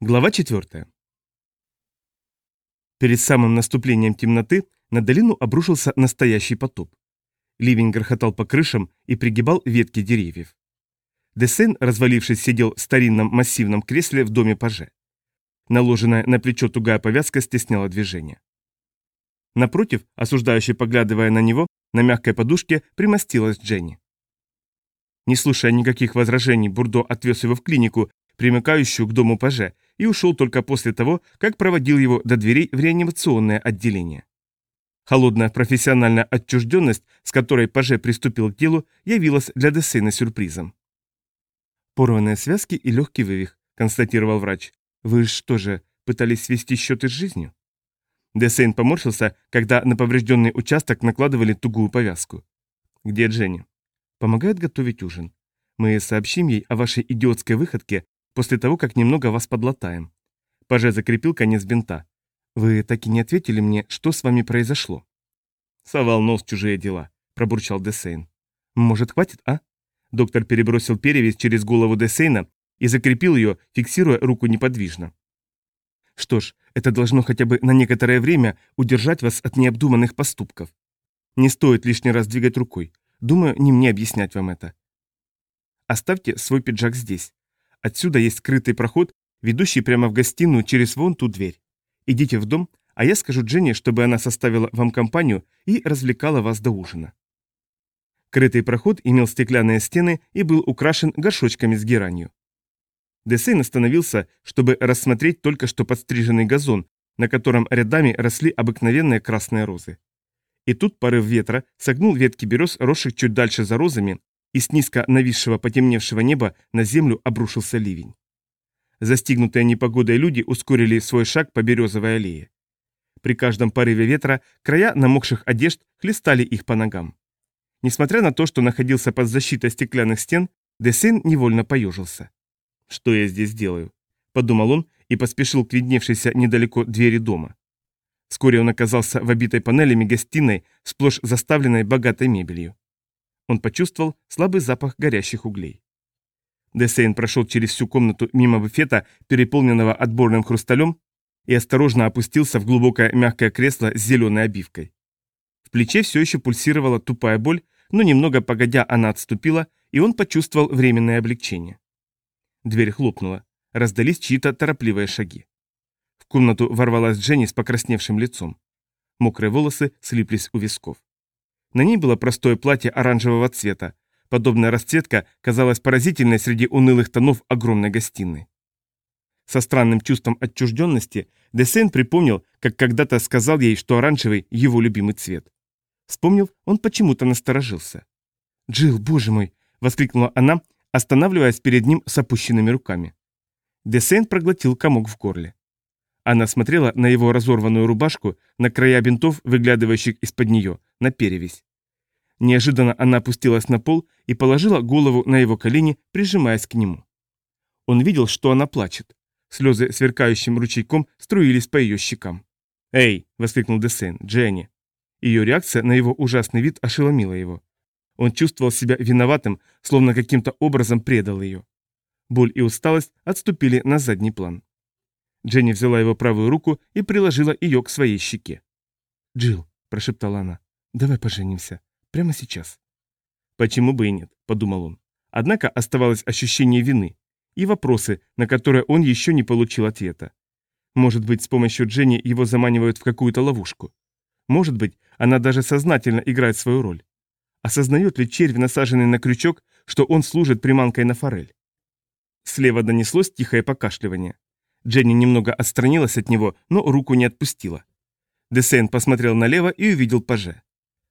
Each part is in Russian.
Глава 4. Перед самым наступлением темноты на долину обрушился настоящий потоп. Ливень грохотал по крышам и пригибал ветки деревьев. Десен, развалившись, сидел в старинном массивном кресле в доме паже. Наложенная на плечо тугая повязка стесняла движение. Напротив, осуждающе поглядывая на него, на мягкой подушке примостилась Дженни. Не слушая никаких возражений, Бурдо отвез его в клинику, примыкающую к дому паже, и ушел только после того, как проводил его до дверей в реанимационное отделение. Холодная профессиональная отчужденность, с которой Паже приступил к делу, явилась для Десейна сюрпризом. «Порванные связки и легкий вывих», — констатировал врач. «Вы что же, пытались свести счеты с жизнью?» Десейн поморщился, когда на поврежденный участок накладывали тугую повязку. «Где Дженни?» «Помогает готовить ужин. Мы сообщим ей о вашей идиотской выходке после того, как немного вас подлатаем. Паже закрепил конец бинта. Вы так и не ответили мне, что с вами произошло. Совал нос чужие дела, пробурчал Десейн. Может, хватит, а? Доктор перебросил перевязь через голову Десейна и закрепил ее, фиксируя руку неподвижно. Что ж, это должно хотя бы на некоторое время удержать вас от необдуманных поступков. Не стоит лишний раз двигать рукой. Думаю, не мне объяснять вам это. Оставьте свой пиджак здесь. Отсюда есть скрытый проход, ведущий прямо в гостиную через вон ту дверь. Идите в дом, а я скажу Дженни, чтобы она составила вам компанию и развлекала вас до ужина. Крытый проход имел стеклянные стены и был украшен горшочками с геранью. Десейн остановился, чтобы рассмотреть только что подстриженный газон, на котором рядами росли обыкновенные красные розы. И тут порыв ветра согнул ветки берез, росших чуть дальше за розами, и с низко нависшего потемневшего неба на землю обрушился ливень. Застигнутые непогодой люди ускорили свой шаг по березовой аллее. При каждом порыве ветра края намокших одежд хлестали их по ногам. Несмотря на то, что находился под защитой стеклянных стен, Десейн невольно поежился. «Что я здесь делаю?» – подумал он и поспешил к видневшейся недалеко двери дома. Вскоре он оказался в обитой панелями гостиной, сплошь заставленной богатой мебелью. Он почувствовал слабый запах горящих углей. Десейн прошел через всю комнату мимо буфета, переполненного отборным хрусталем, и осторожно опустился в глубокое мягкое кресло с зеленой обивкой. В плече все еще пульсировала тупая боль, но немного погодя она отступила, и он почувствовал временное облегчение. Дверь хлопнула. Раздались чьи-то торопливые шаги. В комнату ворвалась Дженни с покрасневшим лицом. Мокрые волосы слиплись у висков. На ней было простое платье оранжевого цвета. Подобная расцветка казалась поразительной среди унылых тонов огромной гостиной. Со странным чувством отчужденности Десейн припомнил, как когда-то сказал ей, что оранжевый – его любимый цвет. Вспомнив, он почему-то насторожился. «Джилл, боже мой!» – воскликнула она, останавливаясь перед ним с опущенными руками. Десейн проглотил комок в горле. Она смотрела на его разорванную рубашку, на края бинтов, выглядывающих из-под нее, на перевязь. Неожиданно она опустилась на пол и положила голову на его колени, прижимаясь к нему. Он видел, что она плачет. Слезы сверкающим ручейком струились по ее щекам. «Эй!» – воскликнул Десен. «Дженни!» Ее реакция на его ужасный вид ошеломила его. Он чувствовал себя виноватым, словно каким-то образом предал ее. Боль и усталость отступили на задний план. Дженни взяла его правую руку и приложила ее к своей щеке. «Джилл», — прошептала она, — «давай поженимся. Прямо сейчас». «Почему бы и нет?» — подумал он. Однако оставалось ощущение вины и вопросы, на которые он еще не получил ответа. Может быть, с помощью Дженни его заманивают в какую-то ловушку. Может быть, она даже сознательно играет свою роль. Осознает ли червь, насаженный на крючок, что он служит приманкой на форель? Слева донеслось тихое покашливание. Дженни немного отстранилась от него, но руку не отпустила. Десейн посмотрел налево и увидел паже.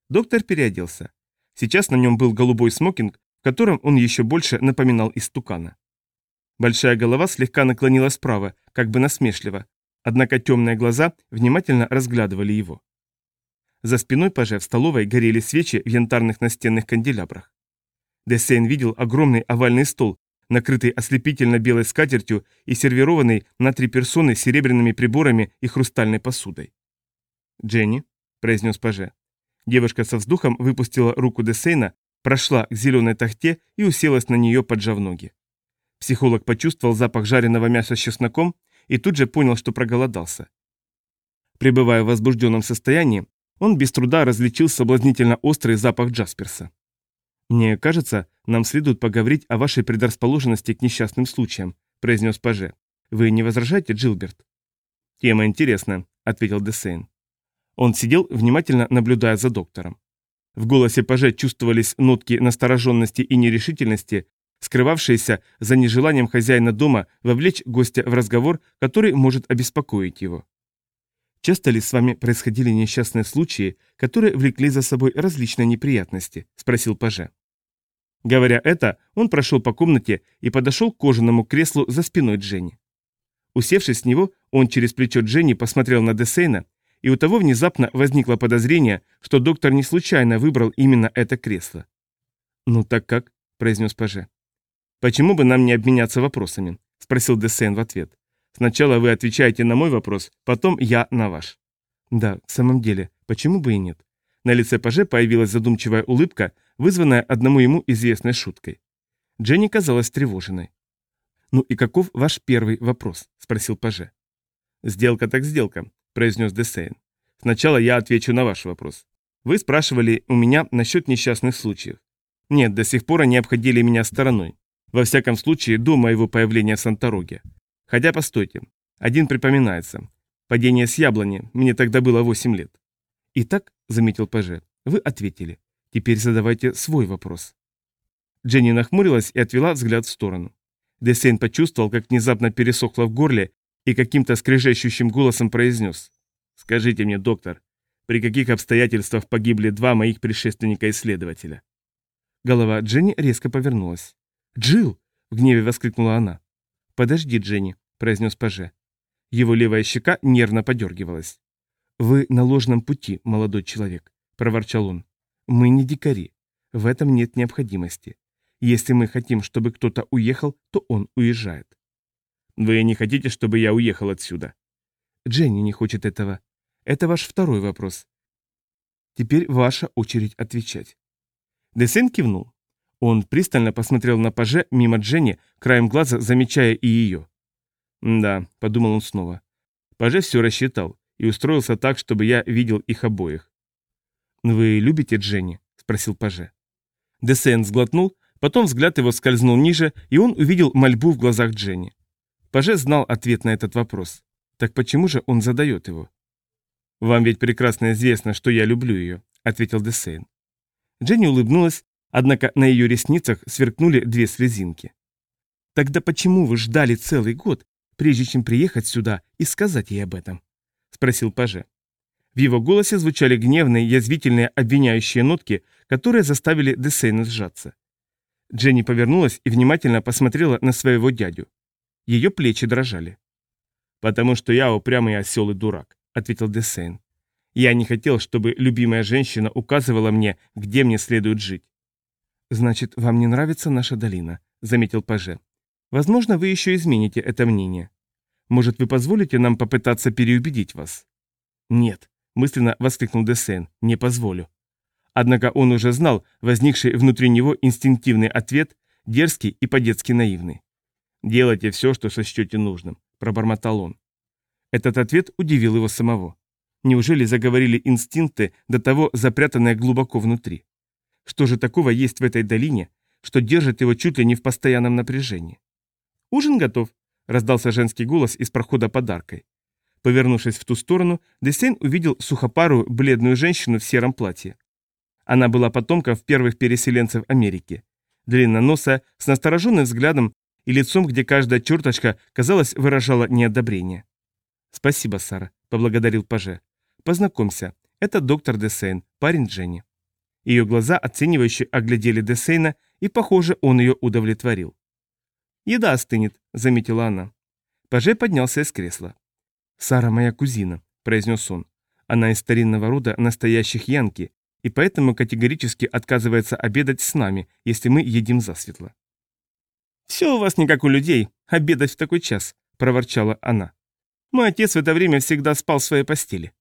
Доктор переоделся. Сейчас на нем был голубой смокинг, в котором он еще больше напоминал истукана. Большая голова слегка наклонилась вправо, как бы насмешливо, однако темные глаза внимательно разглядывали его. За спиной паже в столовой горели свечи в янтарных настенных канделябрах. Десейн видел огромный овальный стол, накрытый ослепительно белой скатертью и сервированный на три персоны серебряными приборами и хрустальной посудой. «Дженни», — произнес паже. Девушка со вздохом выпустила руку Десейна, прошла к зеленой тахте и уселась на нее, поджав ноги. Психолог почувствовал запах жареного мяса с чесноком и тут же понял, что проголодался. Пребывая в возбужденном состоянии, он без труда различил соблазнительно острый запах Джасперса. «Мне кажется, нам следует поговорить о вашей предрасположенности к несчастным случаям», произнес Паже. «Вы не возражаете, Джилберт?» «Тема интересная», — ответил Десейн. Он сидел, внимательно наблюдая за доктором. В голосе Паже чувствовались нотки настороженности и нерешительности, скрывавшиеся за нежеланием хозяина дома вовлечь гостя в разговор, который может обеспокоить его. «Часто ли с вами происходили несчастные случаи, которые влекли за собой различные неприятности?» – спросил Паже. Говоря это, он прошел по комнате и подошел к кожаному креслу за спиной Дженни. Усевшись с него, он через плечо Дженни посмотрел на Десейна, и у того внезапно возникло подозрение, что доктор не случайно выбрал именно это кресло. «Ну так как?» – произнес Паже. «Почему бы нам не обменяться вопросами?» – спросил Десейн в ответ. «Сначала вы отвечаете на мой вопрос, потом я на ваш». «Да, в самом деле, почему бы и нет?» На лице Паже появилась задумчивая улыбка, вызванная одному ему известной шуткой. Дженни казалась тревоженной. «Ну и каков ваш первый вопрос?» – спросил Паже. «Сделка так сделка», – произнес Десейн. «Сначала я отвечу на ваш вопрос. Вы спрашивали у меня насчет несчастных случаев. Нет, до сих пор они обходили меня стороной. Во всяком случае, до моего появления в Сантороге. Хотя, постойте, один припоминается. Падение с яблони, мне тогда было 8 лет. Итак, заметил Паже, вы ответили. Теперь задавайте свой вопрос. Дженни нахмурилась и отвела взгляд в сторону. Десейн почувствовал, как внезапно пересохло в горле и каким-то скрежещущим голосом произнес. «Скажите мне, доктор, при каких обстоятельствах погибли два моих предшественника-исследователя?» Голова Дженни резко повернулась. «Джилл!» — в гневе воскликнула она. «Подожди, Дженни», — произнес Паже. Его левая щека нервно подергивалась. «Вы на ложном пути, молодой человек», — проворчал он. «Мы не дикари. В этом нет необходимости. Если мы хотим, чтобы кто-то уехал, то он уезжает». «Вы не хотите, чтобы я уехал отсюда?» «Дженни не хочет этого. Это ваш второй вопрос. Теперь ваша очередь отвечать». Десен кивнул. Он пристально посмотрел на Паже мимо Дженни, краем глаза замечая и ее. «Да», — подумал он снова. Паже все рассчитал и устроился так, чтобы я видел их обоих. «Вы любите Дженни?» — спросил Паже. Десен сглотнул, потом взгляд его скользнул ниже, и он увидел мольбу в глазах Дженни. Паже знал ответ на этот вопрос. Так почему же он задает его? «Вам ведь прекрасно известно, что я люблю ее», — ответил Десейн. Дженни улыбнулась, Однако на ее ресницах сверкнули две слезинки. «Тогда почему вы ждали целый год, прежде чем приехать сюда и сказать ей об этом?» – спросил Паже. В его голосе звучали гневные, язвительные, обвиняющие нотки, которые заставили Десейна сжаться. Дженни повернулась и внимательно посмотрела на своего дядю. Ее плечи дрожали. «Потому что я упрямый осел и дурак», — ответил Десейн. «Я не хотел, чтобы любимая женщина указывала мне, где мне следует жить. «Значит, вам не нравится наша долина», — заметил Паже. «Возможно, вы еще измените это мнение. Может, вы позволите нам попытаться переубедить вас?» «Нет», — мысленно воскликнул Десен, — «не позволю». Однако он уже знал возникший внутри него инстинктивный ответ, дерзкий и по-детски наивный. «Делайте все, что сочтете нужным», — пробормотал он. Этот ответ удивил его самого. Неужели заговорили инстинкты, до того запрятанные глубоко внутри? Что же такого есть в этой долине, что держит его чуть ли не в постоянном напряжении? «Ужин готов», — раздался женский голос из прохода подаркой. Повернувшись в ту сторону, Десейн увидел сухопарую, бледную женщину в сером платье. Она была потомком первых переселенцев Америки. Длинноносая, с настороженным взглядом и лицом, где каждая черточка, казалось, выражала неодобрение. «Спасибо, Сара», — поблагодарил Паже. «Познакомься, это доктор Десейн, парень Дженни». Ее глаза оценивающе оглядели Десейна, и, похоже, он ее удовлетворил. «Еда остынет», — заметила она. Паже поднялся из кресла. «Сара моя кузина», — произнес он. «Она из старинного рода настоящих янки, и поэтому категорически отказывается обедать с нами, если мы едим засветло». «Все у вас не как у людей, обедать в такой час», — проворчала она. «Мой отец в это время всегда спал в своей постели».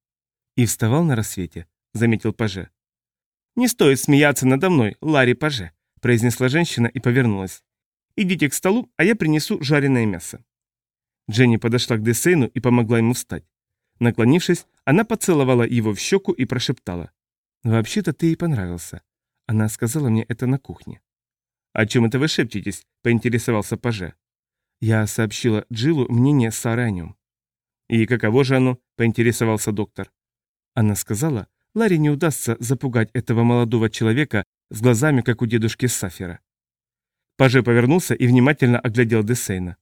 «И вставал на рассвете», — заметил Паже. «Не стоит смеяться надо мной, Ларри Паже», — произнесла женщина и повернулась. «Идите к столу, а я принесу жареное мясо». Дженни подошла к Десейну и помогла ему встать. Наклонившись, она поцеловала его в щеку и прошептала. «Вообще-то ты ей понравился. Она сказала мне это на кухне». «О чем это вы шепчетесь?» – поинтересовался Паже. Я сообщила Джилу мнение Сары о нем. «И каково же оно?» – поинтересовался доктор. Она сказала, Ларри не удастся запугать этого молодого человека с глазами, как у дедушки Сафера. Паже повернулся и внимательно оглядел Десейна.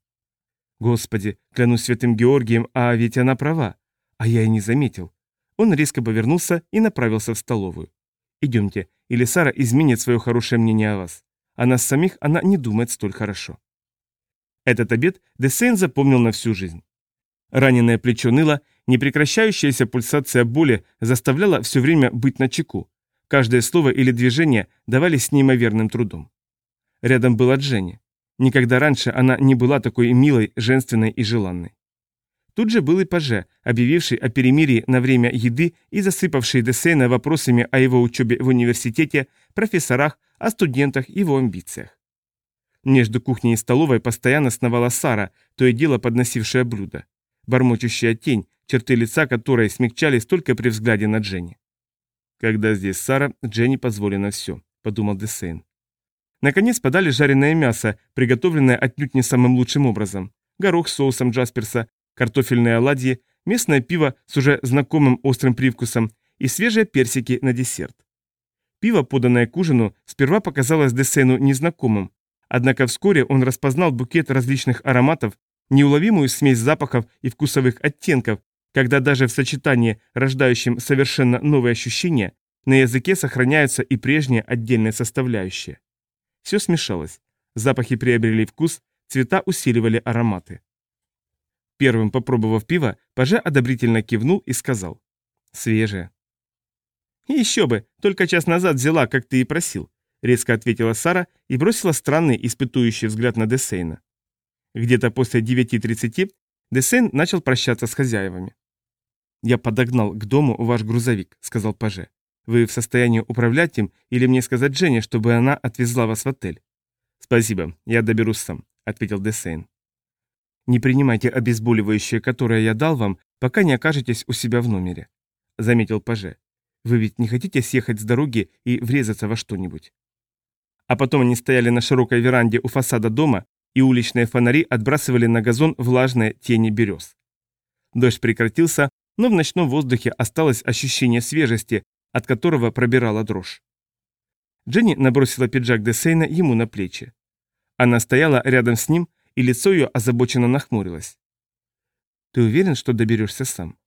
«Господи, клянусь святым Георгием, а ведь она права. А я и не заметил». Он резко повернулся и направился в столовую. «Идемте, или Сара изменит свое хорошее мнение о вас. О нас самих она не думает столь хорошо». Этот обед Десейн запомнил на всю жизнь. Раненое плечо ныло, непрекращающаяся пульсация боли заставляла все время быть на чеку. Каждое слово или движение давались с неимоверным трудом. Рядом была Дженни. Никогда раньше она не была такой милой, женственной и желанной. Тут же был и Паже, объявивший о перемирии на время еды и засыпавший Десейна вопросами о его учебе в университете, профессорах, о студентах и его амбициях. Между кухней и столовой постоянно сновала Сара, то и дело подносившая блюдо бормочущая тень, черты лица которой смягчались только при взгляде на Дженни. «Когда здесь Сара, Дженни позволено все», — подумал Десейн. Наконец подали жареное мясо, приготовленное отнюдь не самым лучшим образом. Горох с соусом Джасперса, картофельные оладьи, местное пиво с уже знакомым острым привкусом и свежие персики на десерт. Пиво, поданное к ужину, сперва показалось Десейну незнакомым, однако вскоре он распознал букет различных ароматов, неуловимую смесь запахов и вкусовых оттенков, когда даже в сочетании, рождающем совершенно новые ощущения, на языке сохраняются и прежние отдельные составляющие. Все смешалось. Запахи приобрели вкус, цвета усиливали ароматы. Первым попробовав пиво, Паже одобрительно кивнул и сказал. «Свежее». «Еще бы, только час назад взяла, как ты и просил», — резко ответила Сара и бросила странный испытующий взгляд на Десейна. Где-то после 9.30 Десен начал прощаться с хозяевами. «Я подогнал к дому ваш грузовик», — сказал Паже. «Вы в состоянии управлять им или мне сказать Жене, чтобы она отвезла вас в отель?» «Спасибо, я доберусь сам», — ответил Десейн. «Не принимайте обезболивающее, которое я дал вам, пока не окажетесь у себя в номере», — заметил Паже. «Вы ведь не хотите съехать с дороги и врезаться во что-нибудь?» А потом они стояли на широкой веранде у фасада дома, и уличные фонари отбрасывали на газон влажные тени берез. Дождь прекратился, но в ночном воздухе осталось ощущение свежести, от которого пробирала дрожь. Дженни набросила пиджак Десейна ему на плечи. Она стояла рядом с ним, и лицо ее озабоченно нахмурилось. «Ты уверен, что доберешься сам?»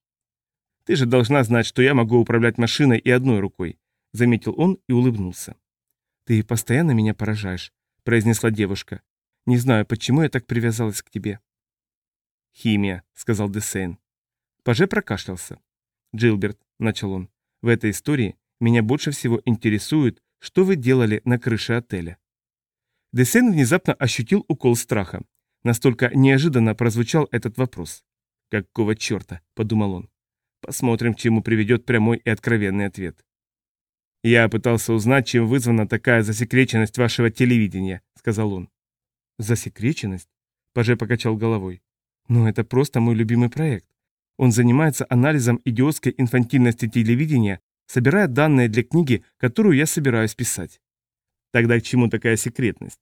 «Ты же должна знать, что я могу управлять машиной и одной рукой», — заметил он и улыбнулся. «Ты постоянно меня поражаешь», — произнесла девушка. Не знаю, почему я так привязалась к тебе». «Химия», — сказал Десейн. Паже прокашлялся. «Джилберт», — начал он, — «в этой истории меня больше всего интересует, что вы делали на крыше отеля». Десейн внезапно ощутил укол страха. Настолько неожиданно прозвучал этот вопрос. «Какого черта?» – подумал он. «Посмотрим, к чему приведет прямой и откровенный ответ». «Я пытался узнать, чем вызвана такая засекреченность вашего телевидения», – сказал он. Засекреченность? Паже покачал головой. Но это просто мой любимый проект. Он занимается анализом идиотской инфантильности телевидения, собирая данные для книги, которую я собираюсь писать. Тогда к чему такая секретность?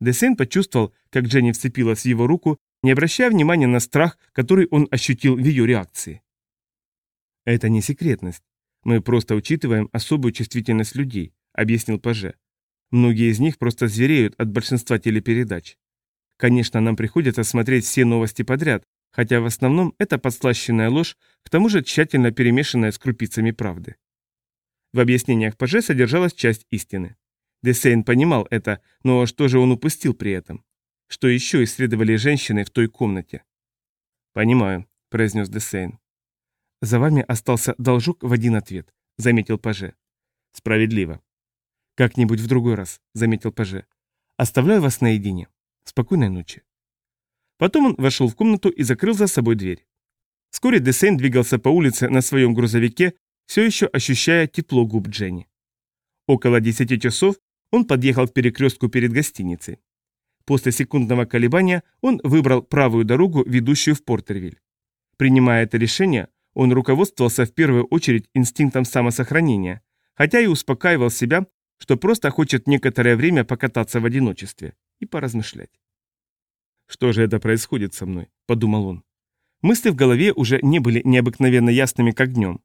Десен почувствовал, как Дженни вцепилась в его руку, не обращая внимания на страх, который он ощутил в ее реакции. «Это не секретность. Мы просто учитываем особую чувствительность людей», — объяснил Паже. Многие из них просто звереют от большинства телепередач. Конечно, нам приходится смотреть все новости подряд, хотя в основном это подслащенная ложь, к тому же тщательно перемешанная с крупицами правды. В объяснениях Паже содержалась часть истины. Десейн понимал это, но что же он упустил при этом? Что еще исследовали женщины в той комнате? «Понимаю», — произнес Десейн. «За вами остался должок в один ответ», — заметил Паже. «Справедливо. «Как-нибудь в другой раз», — заметил Паже. «Оставляю вас наедине. Спокойной ночи». Потом он вошел в комнату и закрыл за собой дверь. Вскоре Десейн двигался по улице на своем грузовике, все еще ощущая тепло губ Дженни. Около десяти часов он подъехал к перекрестку перед гостиницей. После секундного колебания он выбрал правую дорогу, ведущую в Портервиль. Принимая это решение, он руководствовался в первую очередь инстинктом самосохранения, хотя и успокаивал себя, что просто хочет некоторое время покататься в одиночестве и поразмышлять. «Что же это происходит со мной?» – подумал он. Мысли в голове уже не были необыкновенно ясными, как днем.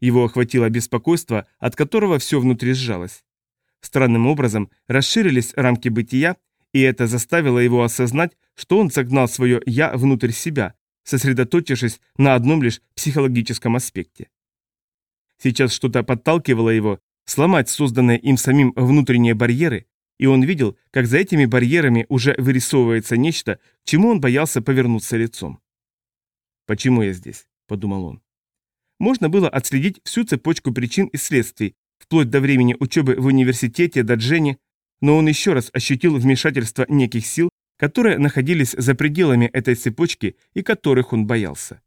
Его охватило беспокойство, от которого все внутри сжалось. Странным образом расширились рамки бытия, и это заставило его осознать, что он загнал свое «я» внутрь себя, сосредоточившись на одном лишь психологическом аспекте. Сейчас что-то подталкивало его сломать созданные им самим внутренние барьеры, и он видел, как за этими барьерами уже вырисовывается нечто, к чему он боялся повернуться лицом. «Почему я здесь?» – подумал он. Можно было отследить всю цепочку причин и следствий, вплоть до времени учебы в университете до Дженни, но он еще раз ощутил вмешательство неких сил, которые находились за пределами этой цепочки и которых он боялся.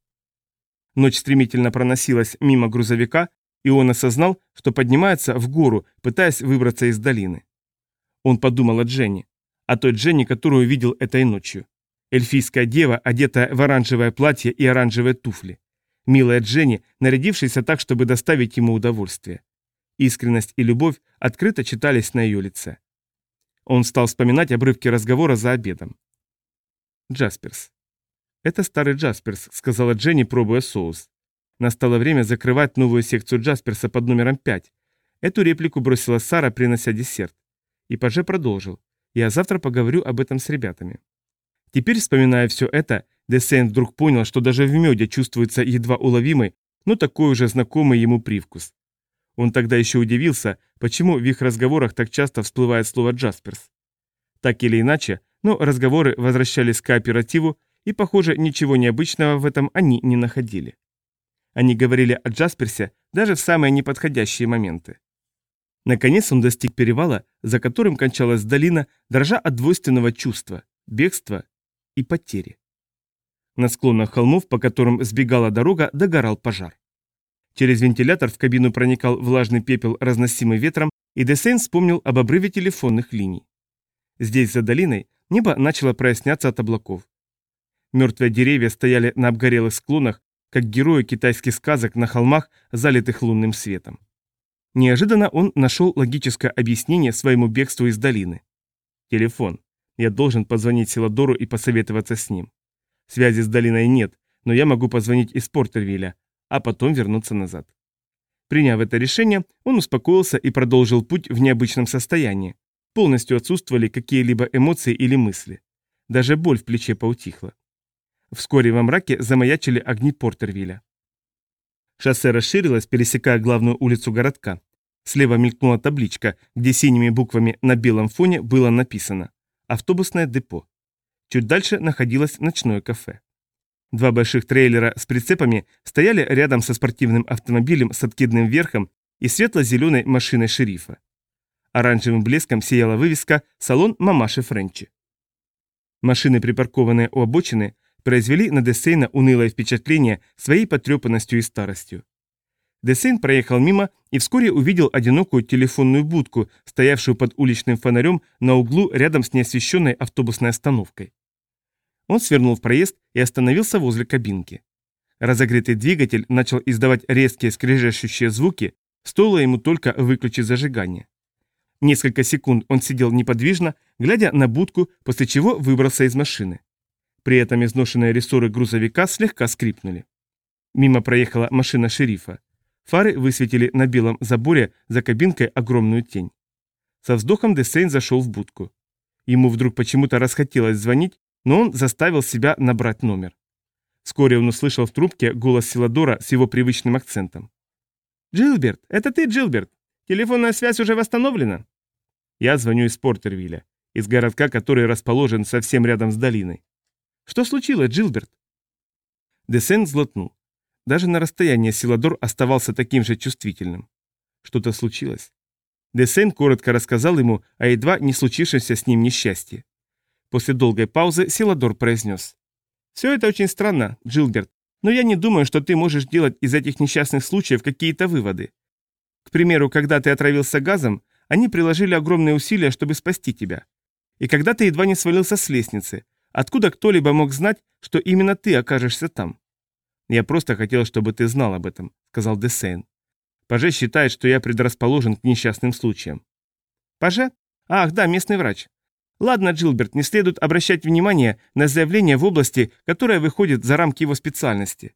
Ночь стремительно проносилась мимо грузовика, и он осознал, что поднимается в гору, пытаясь выбраться из долины. Он подумал о Дженни, о той Дженни, которую видел этой ночью. Эльфийская дева, одетая в оранжевое платье и оранжевые туфли. Милая Дженни, нарядившаяся так, чтобы доставить ему удовольствие. Искренность и любовь открыто читались на ее лице. Он стал вспоминать обрывки разговора за обедом. Джасперс. «Это старый Джасперс», — сказала Дженни, пробуя соус. Настало время закрывать новую секцию Джасперса под номером 5. Эту реплику бросила Сара, принося десерт. И Паже продолжил. «Я завтра поговорю об этом с ребятами». Теперь, вспоминая все это, Десейн вдруг понял, что даже в меде чувствуется едва уловимый, но такой уже знакомый ему привкус. Он тогда еще удивился, почему в их разговорах так часто всплывает слово «Джасперс». Так или иначе, но разговоры возвращались к кооперативу, и, похоже, ничего необычного в этом они не находили. Они говорили о Джасперсе даже в самые неподходящие моменты. Наконец он достиг перевала, за которым кончалась долина, дрожа от двойственного чувства, бегства и потери. На склонах холмов, по которым сбегала дорога, догорал пожар. Через вентилятор в кабину проникал влажный пепел, разносимый ветром, и Десейн вспомнил об обрыве телефонных линий. Здесь, за долиной, небо начало проясняться от облаков. Мертвые деревья стояли на обгорелых склонах, как герои китайских сказок на холмах, залитых лунным светом. Неожиданно он нашел логическое объяснение своему бегству из долины. Телефон. Я должен позвонить Силадору и посоветоваться с ним. Связи с долиной нет, но я могу позвонить из Портервилля, а потом вернуться назад. Приняв это решение, он успокоился и продолжил путь в необычном состоянии. Полностью отсутствовали какие-либо эмоции или мысли. Даже боль в плече поутихла. Вскоре во мраке замаячили огни Портервилля. Шоссе расширилось, пересекая главную улицу городка. Слева мелькнула табличка, где синими буквами на белом фоне было написано «Автобусное депо». Чуть дальше находилось ночное кафе. Два больших трейлера с прицепами стояли рядом со спортивным автомобилем с откидным верхом и светло-зеленой машиной шерифа. Оранжевым блеском сияла вывеска «Салон Мамаши Френчи». Машины, припаркованные у обочины, произвели на Десейна унылое впечатление своей потрепанностью и старостью. Десейн проехал мимо и вскоре увидел одинокую телефонную будку, стоявшую под уличным фонарем на углу рядом с неосвещенной автобусной остановкой. Он свернул в проезд и остановился возле кабинки. Разогретый двигатель начал издавать резкие скрежещущие звуки, стоило ему только выключить зажигание. Несколько секунд он сидел неподвижно, глядя на будку, после чего выбрался из машины. При этом изношенные рессоры грузовика слегка скрипнули. Мимо проехала машина шерифа. Фары высветили на белом заборе за кабинкой огромную тень. Со вздохом Десейн зашел в будку. Ему вдруг почему-то расхотелось звонить, но он заставил себя набрать номер. Вскоре он услышал в трубке голос Силадора с его привычным акцентом. «Джилберт, это ты, Джилберт? Телефонная связь уже восстановлена?» Я звоню из Портервилля, из городка, который расположен совсем рядом с долиной. «Что случилось, Джилберт?» Десен злотнул. Даже на расстоянии Силадор оставался таким же чувствительным. Что-то случилось. Десен коротко рассказал ему о едва не случившемся с ним несчастье. После долгой паузы Силадор произнес. «Все это очень странно, Джилберт, но я не думаю, что ты можешь делать из этих несчастных случаев какие-то выводы. К примеру, когда ты отравился газом, они приложили огромные усилия, чтобы спасти тебя. И когда ты едва не свалился с лестницы, откуда кто-либо мог знать, что именно ты окажешься там? Я просто хотел, чтобы ты знал об этом, сказал Десейн. Паже считает, что я предрасположен к несчастным случаям. Паже? Ах, да, местный врач. Ладно, Джилберт, не следует обращать внимание на заявление в области, которая выходит за рамки его специальности.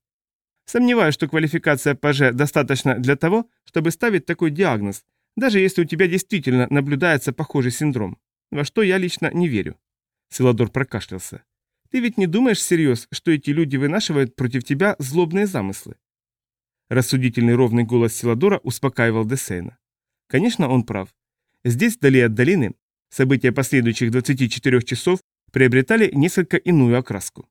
Сомневаюсь, что квалификация ПЖ достаточно для того, чтобы ставить такой диагноз, даже если у тебя действительно наблюдается похожий синдром, во что я лично не верю. Силадор прокашлялся. Ты ведь не думаешь всерьез, что эти люди вынашивают против тебя злобные замыслы? Рассудительный ровный голос Силадора успокаивал Десейна. Конечно, он прав. Здесь, вдали от долины, события последующих 24 часов приобретали несколько иную окраску.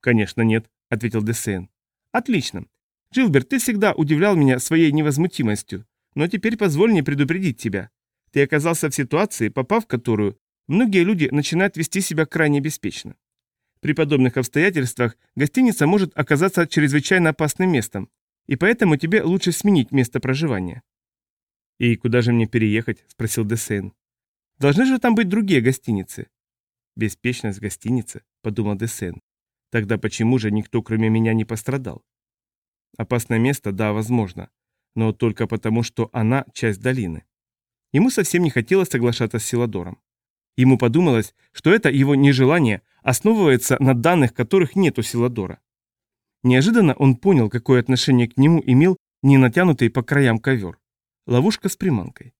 «Конечно нет», — ответил Десейн. Отлично. Джилберт, ты всегда удивлял меня своей невозмутимостью, но теперь позволь мне предупредить тебя. Ты оказался в ситуации, попав в которую, многие люди начинают вести себя крайне беспечно. При подобных обстоятельствах гостиница может оказаться чрезвычайно опасным местом, и поэтому тебе лучше сменить место проживания. «И куда же мне переехать?» – спросил Десейн. «Должны же там быть другие гостиницы». «Беспечность гостиницы», – подумал Десейн. Тогда почему же никто кроме меня не пострадал? Опасное место, да, возможно, но только потому, что она часть долины. Ему совсем не хотелось соглашаться с Силадором. Ему подумалось, что это его нежелание основывается на данных, которых нет у Силадора. Неожиданно он понял, какое отношение к нему имел не натянутый по краям ковер. Ловушка с приманкой.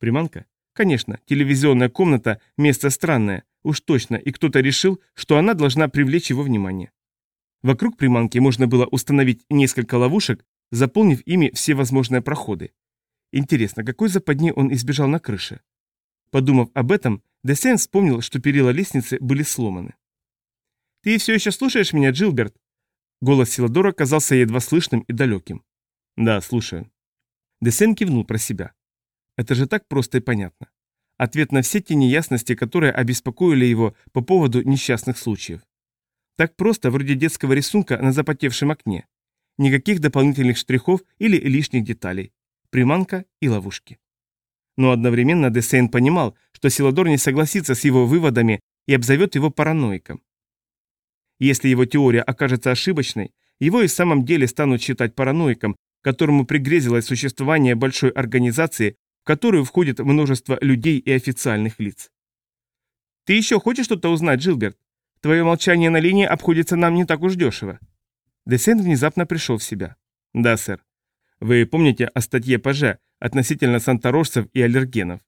Приманка? Конечно, телевизионная комната – место странное, Уж точно, и кто-то решил, что она должна привлечь его внимание. Вокруг приманки можно было установить несколько ловушек, заполнив ими все возможные проходы. Интересно, какой западни он избежал на крыше? Подумав об этом, Десен вспомнил, что перила лестницы были сломаны. «Ты все еще слушаешь меня, Джилберт?» Голос Силадора казался едва слышным и далеким. «Да, слушаю». Десен кивнул про себя. Это же так просто и понятно. Ответ на все те неясности, которые обеспокоили его по поводу несчастных случаев. Так просто, вроде детского рисунка на запотевшем окне. Никаких дополнительных штрихов или лишних деталей. Приманка и ловушки. Но одновременно Десейн понимал, что Силадор не согласится с его выводами и обзовет его параноиком. Если его теория окажется ошибочной, его и в самом деле станут считать параноиком, которому пригрезилось существование большой организации в которую входит множество людей и официальных лиц. «Ты еще хочешь что-то узнать, Джилберт? Твое молчание на линии обходится нам не так уж дешево». Десент внезапно пришел в себя. «Да, сэр. Вы помните о статье ПЖ относительно санторожцев и аллергенов?»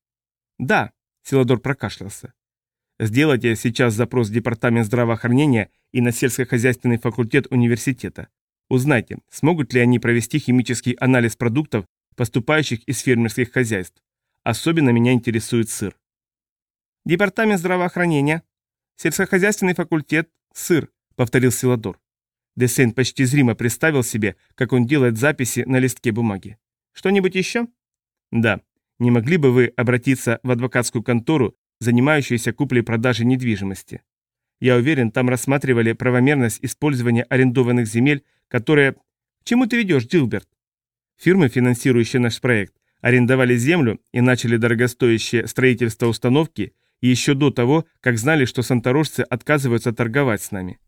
«Да», — Силадор прокашлялся. «Сделайте сейчас запрос в Департамент здравоохранения и на сельскохозяйственный факультет университета. Узнайте, смогут ли они провести химический анализ продуктов, поступающих из фермерских хозяйств. Особенно меня интересует сыр. Департамент здравоохранения, сельскохозяйственный факультет, сыр, повторил Силадор. Десейн почти зримо представил себе, как он делает записи на листке бумаги. Что-нибудь еще? Да. Не могли бы вы обратиться в адвокатскую контору, занимающуюся куплей-продажей недвижимости? Я уверен, там рассматривали правомерность использования арендованных земель, которые... чему ты ведешь, Дилберт? Фирмы, финансирующие наш проект, арендовали землю и начали дорогостоящее строительство установки еще до того, как знали, что санторожцы отказываются торговать с нами.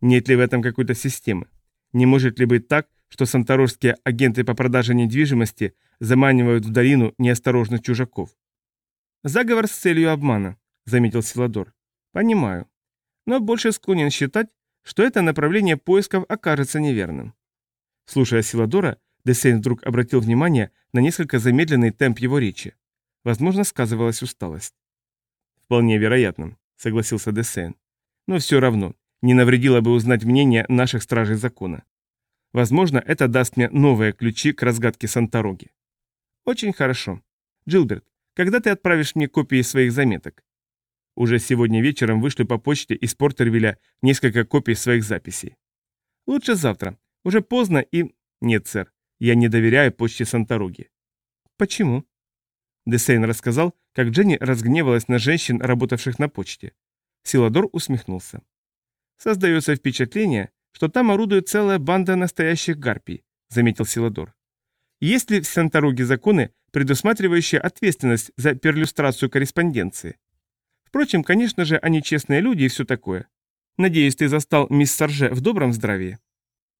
Нет ли в этом какой-то системы? Не может ли быть так, что санторожские агенты по продаже недвижимости заманивают в долину неосторожных чужаков? Заговор с целью обмана, заметил Силадор. Понимаю. Но больше склонен считать, что это направление поисков окажется неверным. Слушая Силадора, Десейн вдруг обратил внимание на несколько замедленный темп его речи. Возможно, сказывалась усталость. «Вполне вероятно», — согласился Десейн. «Но все равно, не навредило бы узнать мнение наших стражей закона. Возможно, это даст мне новые ключи к разгадке Сантороги». «Очень хорошо. Джилберт, когда ты отправишь мне копии своих заметок?» «Уже сегодня вечером вышлю по почте из Портервилля несколько копий своих записей». «Лучше завтра. Уже поздно и...» «Нет, сэр. Я не доверяю почте Сантороги. Почему? Десейн рассказал, как Дженни разгневалась на женщин, работавших на почте. Силадор усмехнулся. Создается впечатление, что там орудует целая банда настоящих гарпий, заметил Силадор. Есть ли в Сантороге законы, предусматривающие ответственность за перлюстрацию корреспонденции? Впрочем, конечно же, они честные люди и все такое. Надеюсь, ты застал мисс Сарже в добром здравии?»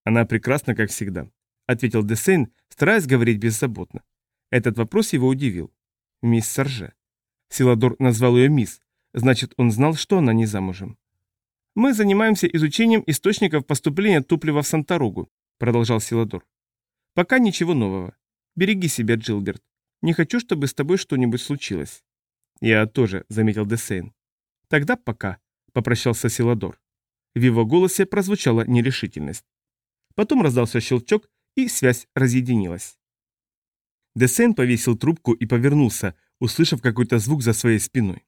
«Она прекрасна, как всегда», — ответил Десейн, стараясь говорить беззаботно. Этот вопрос его удивил. «Мисс Сарже». Силадор назвал ее мисс, значит, он знал, что она не замужем. «Мы занимаемся изучением источников поступления топлива в Санторогу», — продолжал Силадор. «Пока ничего нового. Береги себя, Джилберт. Не хочу, чтобы с тобой что-нибудь случилось». «Я тоже», — заметил Десейн. «Тогда пока», — попрощался Силадор. В его голосе прозвучала нерешительность. Потом раздался щелчок, и связь разъединилась. Десейн повесил трубку и повернулся, услышав какой-то звук за своей спиной.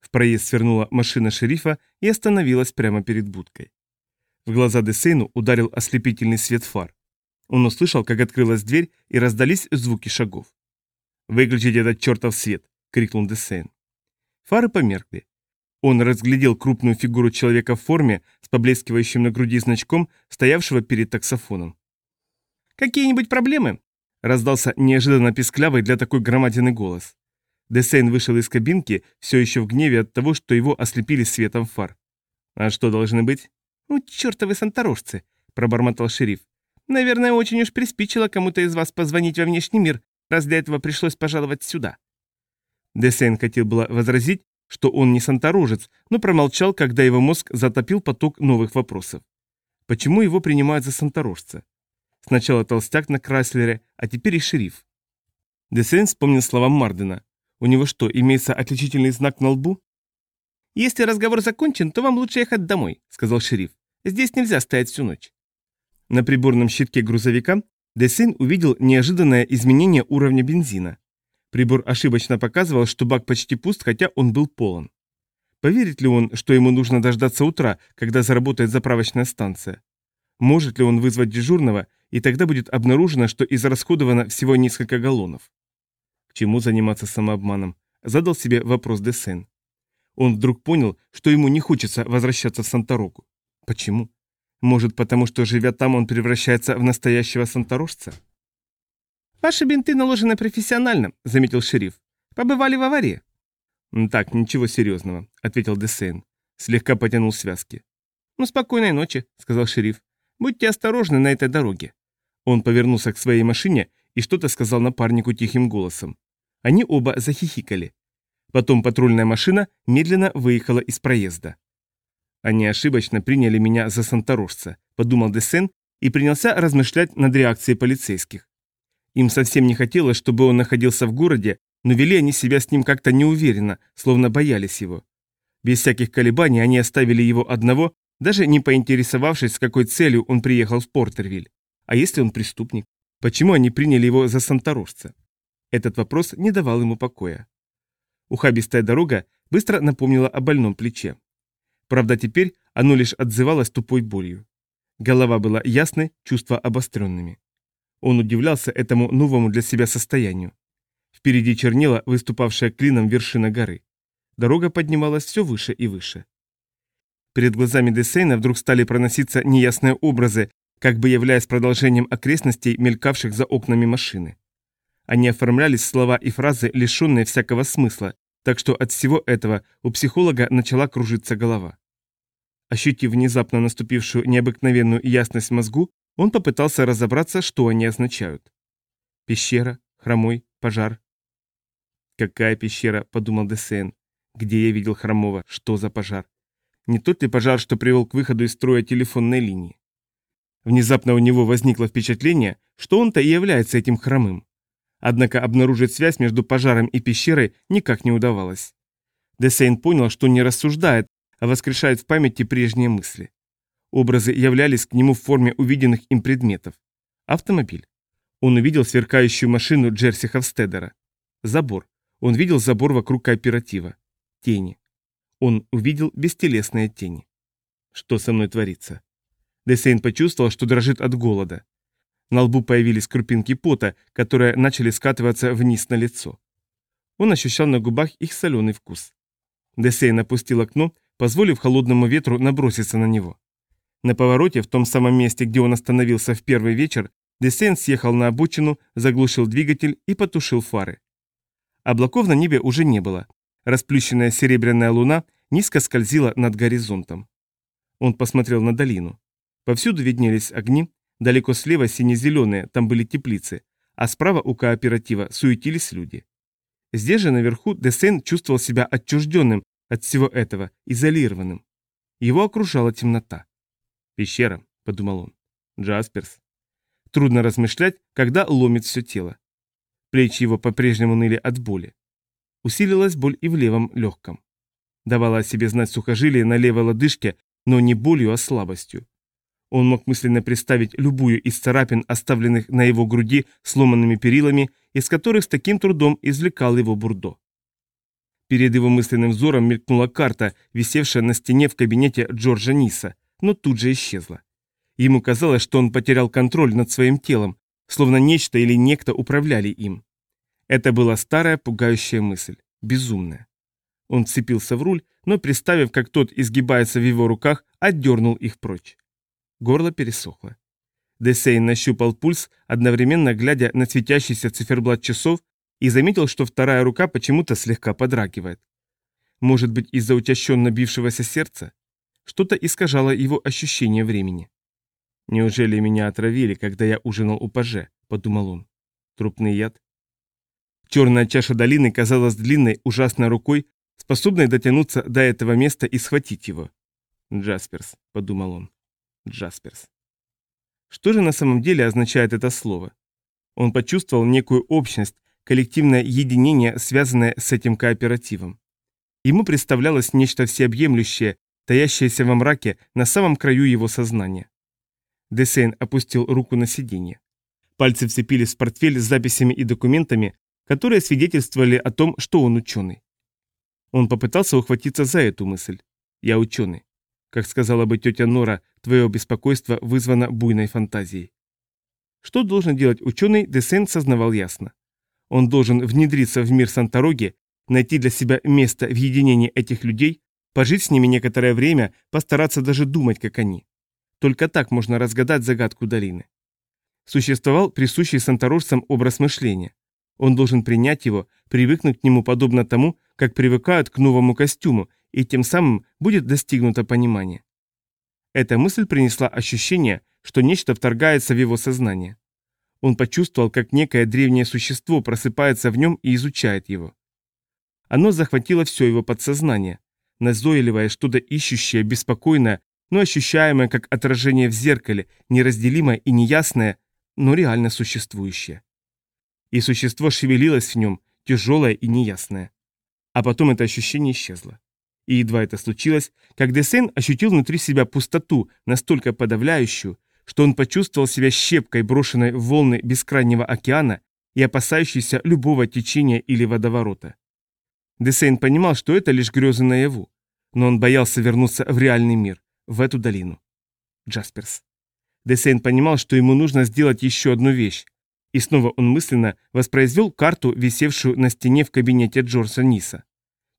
В проезд свернула машина шерифа и остановилась прямо перед будкой. В глаза Десейну ударил ослепительный свет фар. Он услышал, как открылась дверь и раздались звуки шагов. «Выключите этот чертов свет!» — крикнул Десейн. Фары померкли. Он разглядел крупную фигуру человека в форме с поблескивающим на груди значком, стоявшего перед таксофоном. «Какие-нибудь проблемы?» — раздался неожиданно писклявый для такой громадины голос. Десейн вышел из кабинки, все еще в гневе от того, что его ослепили светом фар. «А что должны быть?» «Ну, чертовы санторожцы!» — пробормотал шериф. «Наверное, очень уж приспичило кому-то из вас позвонить во внешний мир, раз для этого пришлось пожаловать сюда». Десейн хотел было возразить, что он не санторожец, но промолчал, когда его мозг затопил поток новых вопросов. Почему его принимают за санторожца? Сначала толстяк на Крайслере, а теперь и шериф. Десейн вспомнил слова Мардена. У него что, имеется отличительный знак на лбу? «Если разговор закончен, то вам лучше ехать домой», — сказал шериф. «Здесь нельзя стоять всю ночь». На приборном щитке грузовика Десейн увидел неожиданное изменение уровня бензина. Прибор ошибочно показывал, что бак почти пуст, хотя он был полон. Поверит ли он, что ему нужно дождаться утра, когда заработает заправочная станция? Может ли он вызвать дежурного, и тогда будет обнаружено, что израсходовано всего несколько галлонов? К чему заниматься самообманом? Задал себе вопрос Десен. Он вдруг понял, что ему не хочется возвращаться в Санторогу. Почему? Может, потому что, живя там, он превращается в настоящего санторожца? «Ваши бинты наложены профессионально», — заметил шериф. «Побывали в аварии?» «Так, ничего серьезного», — ответил Десейн. Слегка потянул связки. «Ну, спокойной ночи», — сказал шериф. «Будьте осторожны на этой дороге». Он повернулся к своей машине и что-то сказал напарнику тихим голосом. Они оба захихикали. Потом патрульная машина медленно выехала из проезда. «Они ошибочно приняли меня за санторожца», — подумал Десен и принялся размышлять над реакцией полицейских. Им совсем не хотелось, чтобы он находился в городе, но вели они себя с ним как-то неуверенно, словно боялись его. Без всяких колебаний они оставили его одного, даже не поинтересовавшись, с какой целью он приехал в Портервиль. А если он преступник? Почему они приняли его за санторожца? Этот вопрос не давал ему покоя. Ухабистая дорога быстро напомнила о больном плече. Правда, теперь оно лишь отзывалось тупой болью. Голова была ясной, чувства обостренными. Он удивлялся этому новому для себя состоянию. Впереди чернела выступавшая клином вершина горы. Дорога поднималась все выше и выше. Перед глазами Десейна вдруг стали проноситься неясные образы, как бы являясь продолжением окрестностей, мелькавших за окнами машины. Они оформлялись слова и фразы, лишенные всякого смысла, так что от всего этого у психолога начала кружиться голова. Ощутив внезапно наступившую необыкновенную ясность мозгу, он попытался разобраться, что они означают. Пещера, хромой, пожар. «Какая пещера?» – подумал Десен. «Где я видел хромого? Что за пожар? Не тот ли пожар, что привел к выходу из строя телефонной линии?» Внезапно у него возникло впечатление, что он-то и является этим хромым. Однако обнаружить связь между пожаром и пещерой никак не удавалось. Десейн понял, что не рассуждает, а воскрешает в памяти прежние мысли. Образы являлись к нему в форме увиденных им предметов. Автомобиль. Он увидел сверкающую машину Джерси Хавстедера. Забор. Он видел забор вокруг кооператива. Тени. Он увидел бестелесные тени. Что со мной творится? Десейн почувствовал, что дрожит от голода. На лбу появились крупинки пота, которые начали скатываться вниз на лицо. Он ощущал на губах их соленый вкус. Десейн опустил окно, позволив холодному ветру наброситься на него. На повороте, в том самом месте, где он остановился в первый вечер, Десен съехал на обочину, заглушил двигатель и потушил фары. Облаков на небе уже не было. Расплющенная серебряная луна низко скользила над горизонтом. Он посмотрел на долину. Повсюду виднелись огни, далеко слева сине-зеленые, там были теплицы, а справа у кооператива суетились люди. Здесь же наверху Десен чувствовал себя отчужденным от всего этого, изолированным. Его окружала темнота. «Пещера», — подумал он. «Джасперс». Трудно размышлять, когда ломит все тело. Плечи его по-прежнему ныли от боли. Усилилась боль и в левом легком. Давала о себе знать сухожилие на левой лодыжке, но не болью, а слабостью. Он мог мысленно представить любую из царапин, оставленных на его груди сломанными перилами, из которых с таким трудом извлекал его Бурдо. Перед его мысленным взором мелькнула карта, висевшая на стене в кабинете Джорджа Ниса, но тут же исчезла. Ему казалось, что он потерял контроль над своим телом, словно нечто или некто управляли им. Это была старая пугающая мысль, безумная. Он вцепился в руль, но, представив, как тот изгибается в его руках, отдернул их прочь. Горло пересохло. Десейн нащупал пульс, одновременно глядя на светящийся циферблат часов и заметил, что вторая рука почему-то слегка подрагивает. Может быть, из-за утященно бившегося сердца? Что-то искажало его ощущение времени. «Неужели меня отравили, когда я ужинал у паже?» – подумал он. «Трупный яд?» Черная чаша долины казалась длинной, ужасной рукой, способной дотянуться до этого места и схватить его. «Джасперс», — подумал он. «Джасперс». Что же на самом деле означает это слово? Он почувствовал некую общность, коллективное единение, связанное с этим кооперативом. Ему представлялось нечто всеобъемлющее, таящееся во мраке на самом краю его сознания. Десейн опустил руку на сиденье. Пальцы вцепились в портфель с записями и документами, которые свидетельствовали о том, что он ученый. Он попытался ухватиться за эту мысль. «Я ученый. Как сказала бы тетя Нора, твое беспокойство вызвано буйной фантазией». Что должен делать ученый, Десен сознавал ясно. Он должен внедриться в мир Сантороги, найти для себя место в единении этих людей, пожить с ними некоторое время, постараться даже думать, как они. Только так можно разгадать загадку долины. Существовал присущий санторожцам образ мышления. Он должен принять его, привыкнуть к нему подобно тому, как привыкают к новому костюму, и тем самым будет достигнуто понимание. Эта мысль принесла ощущение, что нечто вторгается в его сознание. Он почувствовал, как некое древнее существо просыпается в нем и изучает его. Оно захватило все его подсознание, назойливое, что-то ищущее, беспокойное, но ощущаемое как отражение в зеркале, неразделимое и неясное, но реально существующее и существо шевелилось в нем, тяжелое и неясное. А потом это ощущение исчезло. И едва это случилось, как Десен ощутил внутри себя пустоту, настолько подавляющую, что он почувствовал себя щепкой, брошенной в волны бескрайнего океана и опасающейся любого течения или водоворота. Десейн понимал, что это лишь грезы наяву, но он боялся вернуться в реальный мир, в эту долину. Джасперс. Десейн понимал, что ему нужно сделать еще одну вещь, и снова он мысленно воспроизвел карту, висевшую на стене в кабинете Джорса Ниса.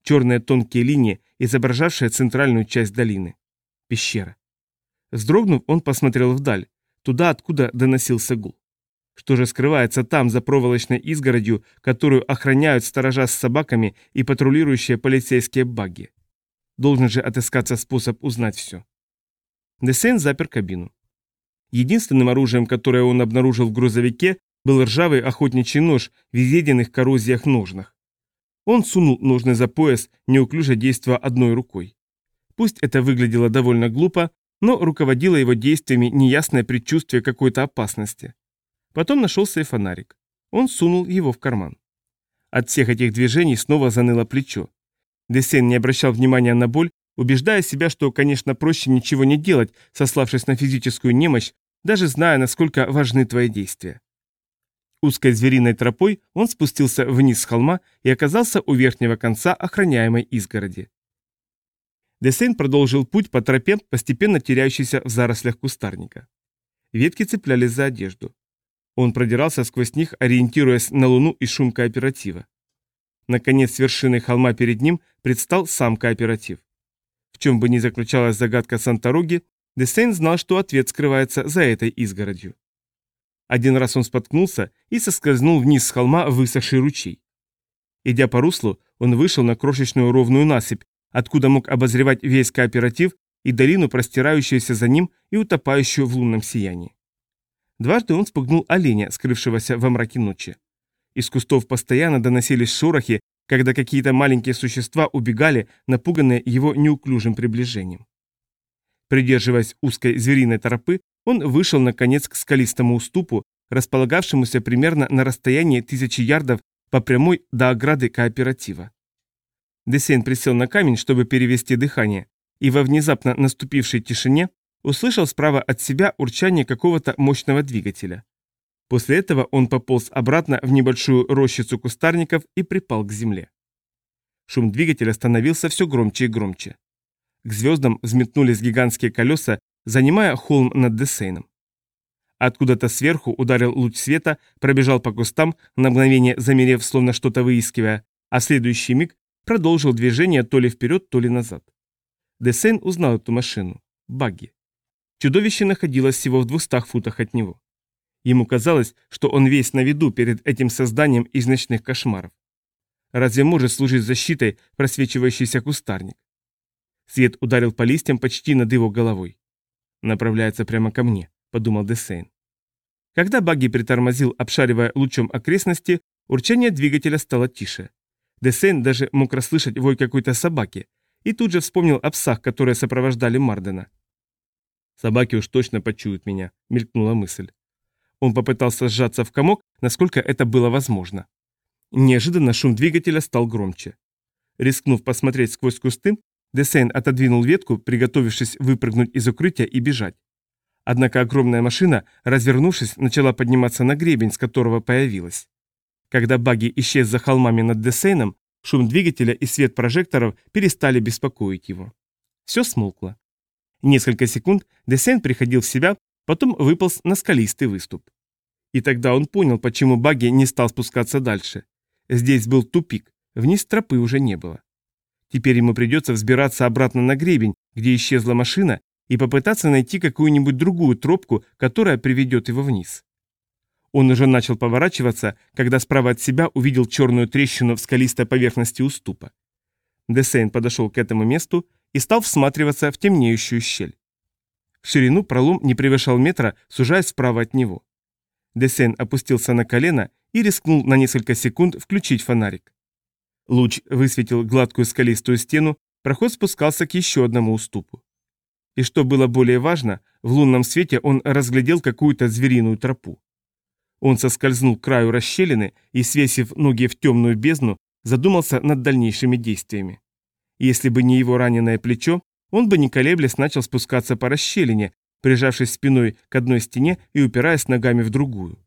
Черные тонкие линии, изображавшие центральную часть долины. Пещера. Вздрогнув, он посмотрел вдаль, туда, откуда доносился гул. Что же скрывается там, за проволочной изгородью, которую охраняют сторожа с собаками и патрулирующие полицейские багги? Должен же отыскаться способ узнать все. Десен запер кабину. Единственным оружием, которое он обнаружил в грузовике, был ржавый охотничий нож в изъеденных коррозиях ножнах. Он сунул ножны за пояс, неуклюже действуя одной рукой. Пусть это выглядело довольно глупо, но руководило его действиями неясное предчувствие какой-то опасности. Потом нашелся и фонарик. Он сунул его в карман. От всех этих движений снова заныло плечо. Десен не обращал внимания на боль, убеждая себя, что, конечно, проще ничего не делать, сославшись на физическую немощь, даже зная, насколько важны твои действия. Узкой звериной тропой он спустился вниз с холма и оказался у верхнего конца охраняемой изгороди. Десейн продолжил путь по тропе, постепенно теряющейся в зарослях кустарника. Ветки цеплялись за одежду. Он продирался сквозь них, ориентируясь на луну и шум кооператива. Наконец, с вершины холма перед ним предстал сам кооператив. В чем бы ни заключалась загадка Сантороги, Десейн знал, что ответ скрывается за этой изгородью. Один раз он споткнулся и соскользнул вниз с холма высохший ручей. Идя по руслу, он вышел на крошечную ровную насыпь, откуда мог обозревать весь кооператив и долину, простирающуюся за ним и утопающую в лунном сиянии. Дважды он спугнул оленя, скрывшегося во мраке ночи. Из кустов постоянно доносились шорохи, когда какие-то маленькие существа убегали, напуганные его неуклюжим приближением. Придерживаясь узкой звериной тропы, он вышел, наконец, к скалистому уступу, располагавшемуся примерно на расстоянии тысячи ярдов по прямой до ограды кооператива. Десейн присел на камень, чтобы перевести дыхание, и во внезапно наступившей тишине услышал справа от себя урчание какого-то мощного двигателя. После этого он пополз обратно в небольшую рощицу кустарников и припал к земле. Шум двигателя становился все громче и громче. К звездам взметнулись гигантские колеса, занимая холм над Десейном. Откуда-то сверху ударил луч света, пробежал по кустам, на мгновение замерев, словно что-то выискивая, а следующий миг продолжил движение то ли вперед, то ли назад. Десейн узнал эту машину. Багги. Чудовище находилось всего в двухстах футах от него. Ему казалось, что он весь на виду перед этим созданием из ночных кошмаров. Разве может служить защитой просвечивающийся кустарник? Свет ударил по листьям почти над его головой. «Направляется прямо ко мне», — подумал Десейн. Когда Багги притормозил, обшаривая лучом окрестности, урчание двигателя стало тише. Десейн даже мог расслышать вой какой-то собаки, и тут же вспомнил о псах, которые сопровождали Мардена. «Собаки уж точно почуют меня», — мелькнула мысль. Он попытался сжаться в комок, насколько это было возможно. Неожиданно шум двигателя стал громче. Рискнув посмотреть сквозь кусты, Десейн отодвинул ветку, приготовившись выпрыгнуть из укрытия и бежать. Однако огромная машина, развернувшись, начала подниматься на гребень, с которого появилась. Когда багги исчез за холмами над Десейном, шум двигателя и свет прожекторов перестали беспокоить его. Все смолкло. Несколько секунд Десейн приходил в себя, потом выполз на скалистый выступ. И тогда он понял, почему Багги не стал спускаться дальше. Здесь был тупик, вниз тропы уже не было. Теперь ему придется взбираться обратно на гребень, где исчезла машина, и попытаться найти какую-нибудь другую тропку, которая приведет его вниз. Он уже начал поворачиваться, когда справа от себя увидел черную трещину в скалистой поверхности уступа. Десейн подошел к этому месту и стал всматриваться в темнеющую щель. В ширину пролом не превышал метра, сужаясь справа от него. Десен опустился на колено и рискнул на несколько секунд включить фонарик. Луч высветил гладкую скалистую стену, проход спускался к еще одному уступу. И что было более важно, в лунном свете он разглядел какую-то звериную тропу. Он соскользнул к краю расщелины и, свесив ноги в темную бездну, задумался над дальнейшими действиями. Если бы не его раненое плечо, он бы не колеблясь начал спускаться по расщелине, прижавшись спиной к одной стене и упираясь ногами в другую.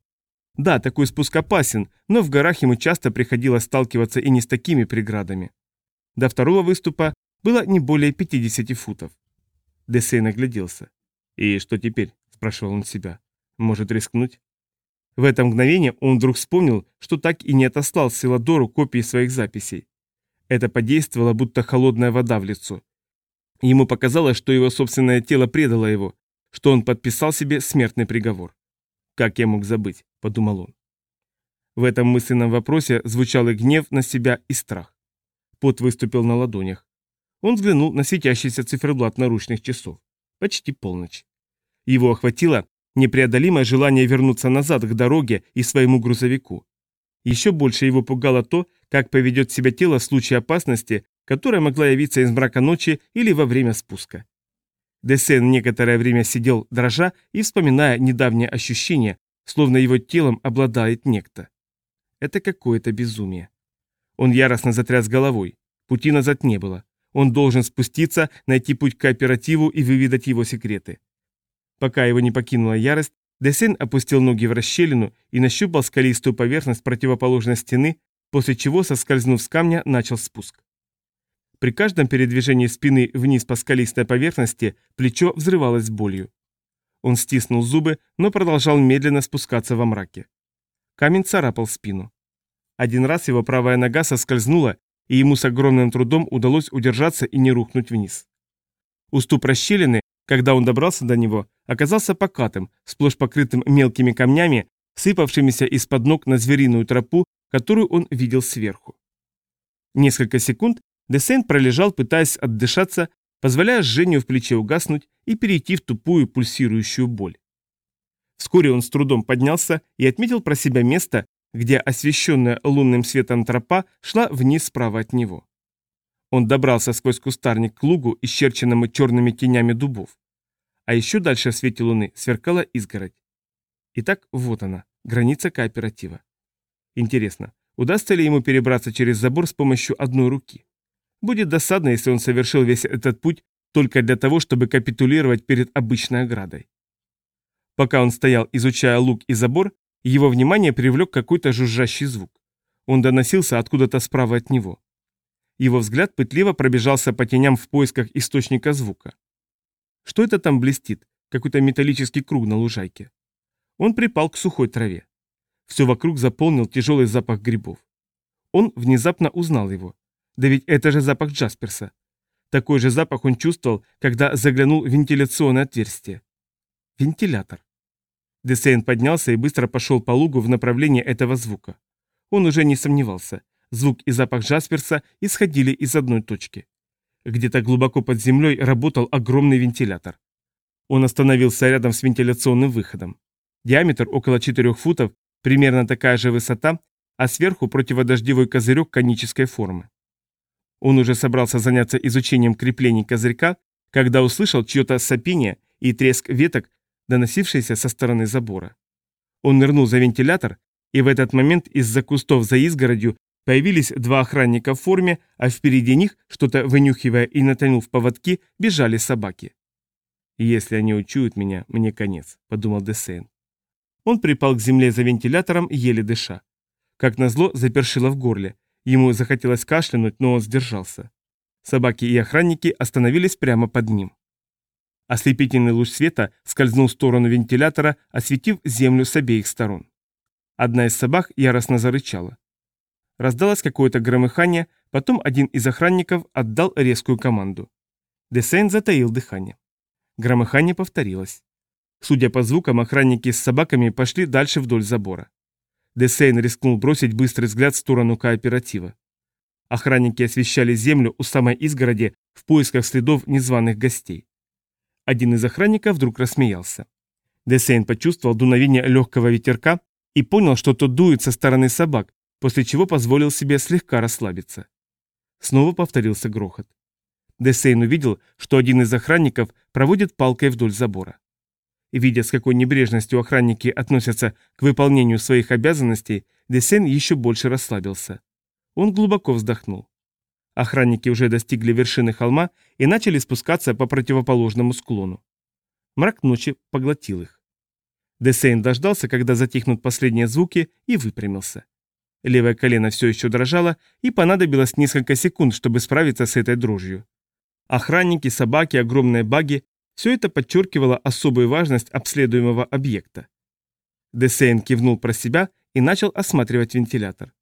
Да, такой спуск опасен, но в горах ему часто приходилось сталкиваться и не с такими преградами. До второго выступа было не более 50 футов. Десей нагляделся. «И что теперь?» – спрашивал он себя. «Может рискнуть?» В это мгновение он вдруг вспомнил, что так и не отослал Силадору копии своих записей. Это подействовало, будто холодная вода в лицо. Ему показалось, что его собственное тело предало его, что он подписал себе смертный приговор. «Как я мог забыть?» – подумал он. В этом мысленном вопросе звучал и гнев на себя, и страх. Пот выступил на ладонях. Он взглянул на светящийся циферблат наручных часов. Почти полночь. Его охватило непреодолимое желание вернуться назад к дороге и своему грузовику. Еще больше его пугало то, как поведет себя тело в случае опасности, которая могла явиться из мрака ночи или во время спуска. Десен некоторое время сидел, дрожа и вспоминая недавнее ощущение, словно его телом обладает некто. Это какое-то безумие. Он яростно затряс головой. Пути назад не было. Он должен спуститься, найти путь к кооперативу и выведать его секреты. Пока его не покинула ярость, Десен опустил ноги в расщелину и нащупал скалистую поверхность противоположной стены, после чего, соскользнув с камня, начал спуск. При каждом передвижении спины вниз по скалистой поверхности плечо взрывалось болью. Он стиснул зубы, но продолжал медленно спускаться во мраке. Камень царапал спину. Один раз его правая нога соскользнула, и ему с огромным трудом удалось удержаться и не рухнуть вниз. Уступ расщелины, когда он добрался до него, оказался покатым, сплошь покрытым мелкими камнями, сыпавшимися из-под ног на звериную тропу, которую он видел сверху. Несколько секунд Десейн пролежал, пытаясь отдышаться, позволяя жжению в плече угаснуть и перейти в тупую пульсирующую боль. Вскоре он с трудом поднялся и отметил про себя место, где освещенная лунным светом тропа шла вниз справа от него. Он добрался сквозь кустарник к лугу, исчерченному черными тенями дубов. А еще дальше в свете луны сверкала изгородь. Итак, вот она, граница кооператива. Интересно, удастся ли ему перебраться через забор с помощью одной руки? Будет досадно, если он совершил весь этот путь только для того, чтобы капитулировать перед обычной оградой. Пока он стоял, изучая луг и забор, его внимание привлек какой-то жужжащий звук. Он доносился откуда-то справа от него. Его взгляд пытливо пробежался по теням в поисках источника звука. Что это там блестит? Какой-то металлический круг на лужайке. Он припал к сухой траве. Все вокруг заполнил тяжелый запах грибов. Он внезапно узнал его. Да ведь это же запах Джасперса. Такой же запах он чувствовал, когда заглянул в вентиляционное отверстие. Вентилятор. Десейн поднялся и быстро пошел по лугу в направлении этого звука. Он уже не сомневался. Звук и запах Джасперса исходили из одной точки. Где-то глубоко под землей работал огромный вентилятор. Он остановился рядом с вентиляционным выходом. Диаметр около 4 футов, примерно такая же высота, а сверху противодождевой козырек конической формы. Он уже собрался заняться изучением креплений козырька, когда услышал чье-то сопение и треск веток, доносившийся со стороны забора. Он нырнул за вентилятор, и в этот момент из-за кустов за изгородью Появились два охранника в форме, а впереди них, что-то вынюхивая и натянув поводки, бежали собаки. «Если они учуют меня, мне конец», — подумал Десейн. Он припал к земле за вентилятором, еле дыша. Как назло, запершило в горле. Ему захотелось кашлянуть, но он сдержался. Собаки и охранники остановились прямо под ним. Ослепительный луч света скользнул в сторону вентилятора, осветив землю с обеих сторон. Одна из собак яростно зарычала. Раздалось какое-то громыхание, потом один из охранников отдал резкую команду. Десейн затаил дыхание. Громыхание повторилось. Судя по звукам, охранники с собаками пошли дальше вдоль забора. Десейн рискнул бросить быстрый взгляд в сторону кооператива. Охранники освещали землю у самой изгороди в поисках следов незваных гостей. Один из охранников вдруг рассмеялся. Десейн почувствовал дуновение легкого ветерка и понял, что тот дует со стороны собак, после чего позволил себе слегка расслабиться. Снова повторился грохот. Десейн увидел, что один из охранников проводит палкой вдоль забора. Видя, с какой небрежностью охранники относятся к выполнению своих обязанностей, Десейн еще больше расслабился. Он глубоко вздохнул. Охранники уже достигли вершины холма и начали спускаться по противоположному склону. Мрак ночи поглотил их. Десейн дождался, когда затихнут последние звуки, и выпрямился. Левое колено все еще дрожало, и понадобилось несколько секунд, чтобы справиться с этой дрожью. Охранники, собаки, огромные баги – все это подчеркивало особую важность обследуемого объекта. Десейн кивнул про себя и начал осматривать вентилятор.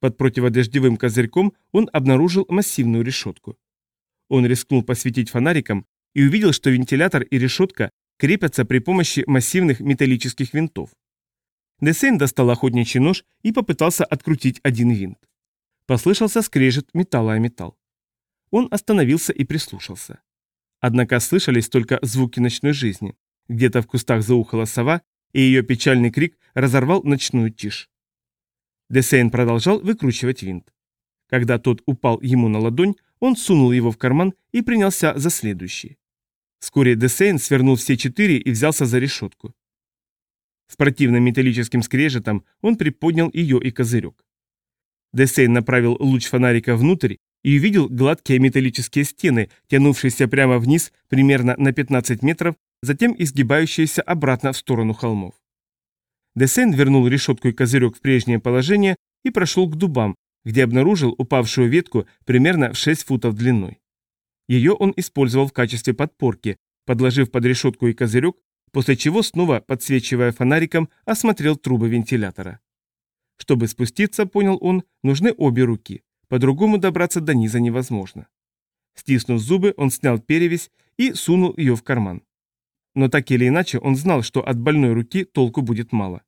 Под противодождевым козырьком он обнаружил массивную решетку. Он рискнул посветить фонариком и увидел, что вентилятор и решетка крепятся при помощи массивных металлических винтов. Десейн достал охотничий нож и попытался открутить один винт. Послышался скрежет металла о металл. Он остановился и прислушался. Однако слышались только звуки ночной жизни. Где-то в кустах заухала сова, и ее печальный крик разорвал ночную тишь. Десейн продолжал выкручивать винт. Когда тот упал ему на ладонь, он сунул его в карман и принялся за следующий. Вскоре Десейн свернул все четыре и взялся за решетку. С противным металлическим скрежетом он приподнял ее и козырек. Десейн направил луч фонарика внутрь и увидел гладкие металлические стены, тянувшиеся прямо вниз примерно на 15 метров, затем изгибающиеся обратно в сторону холмов. Десейн вернул решетку и козырек в прежнее положение и прошел к дубам, где обнаружил упавшую ветку примерно в 6 футов длиной. Ее он использовал в качестве подпорки, подложив под решетку и козырек после чего снова, подсвечивая фонариком, осмотрел трубы вентилятора. Чтобы спуститься, понял он, нужны обе руки, по-другому добраться до низа невозможно. Стиснув зубы, он снял перевязь и сунул ее в карман. Но так или иначе он знал, что от больной руки толку будет мало.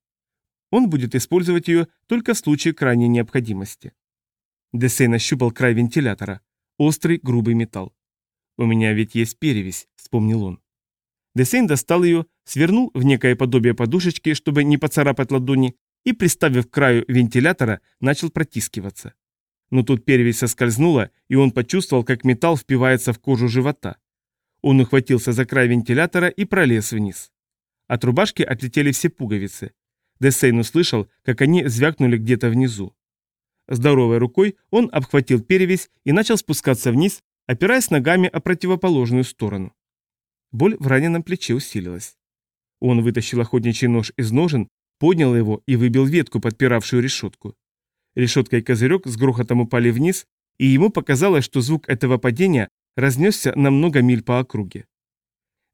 Он будет использовать ее только в случае крайней необходимости. Десей нащупал край вентилятора. Острый, грубый металл. «У меня ведь есть перевесь», — вспомнил он. Десейн достал ее, свернул в некое подобие подушечки, чтобы не поцарапать ладони, и, приставив к краю вентилятора, начал протискиваться. Но тут перевесь соскользнула, и он почувствовал, как металл впивается в кожу живота. Он ухватился за край вентилятора и пролез вниз. От рубашки отлетели все пуговицы. Десейн услышал, как они звякнули где-то внизу. Здоровой рукой он обхватил перевязь и начал спускаться вниз, опираясь ногами о противоположную сторону. Боль в раненом плече усилилась. Он вытащил охотничий нож из ножен, поднял его и выбил ветку, подпиравшую решетку. Решетка и козырек с грохотом упали вниз, и ему показалось, что звук этого падения разнесся на много миль по округе.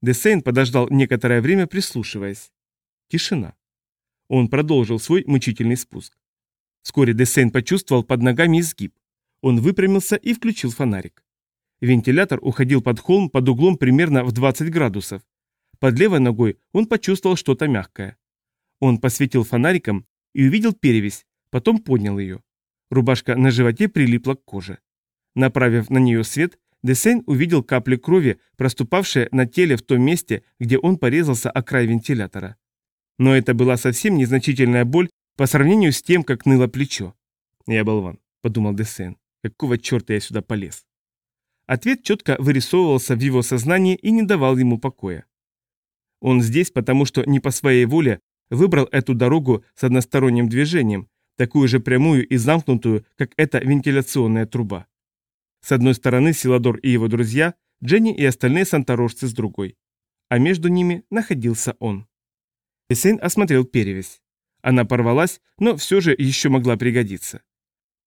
Десейн подождал некоторое время, прислушиваясь. Тишина. Он продолжил свой мучительный спуск. Вскоре Десейн почувствовал под ногами изгиб. Он выпрямился и включил фонарик. Вентилятор уходил под холм под углом примерно в 20 градусов. Под левой ногой он почувствовал что-то мягкое. Он посветил фонариком и увидел перевязь, потом поднял ее. Рубашка на животе прилипла к коже. Направив на нее свет, Десейн увидел капли крови, проступавшие на теле в том месте, где он порезался о край вентилятора. Но это была совсем незначительная боль по сравнению с тем, как ныло плечо. «Я болван», — подумал Десейн. «Какого черта я сюда полез?» Ответ четко вырисовывался в его сознании и не давал ему покоя. Он здесь, потому что не по своей воле выбрал эту дорогу с односторонним движением, такую же прямую и замкнутую, как эта вентиляционная труба. С одной стороны Силадор и его друзья, Дженни и остальные санторожцы с другой. А между ними находился он. Эссейн осмотрел перевязь. Она порвалась, но все же еще могла пригодиться.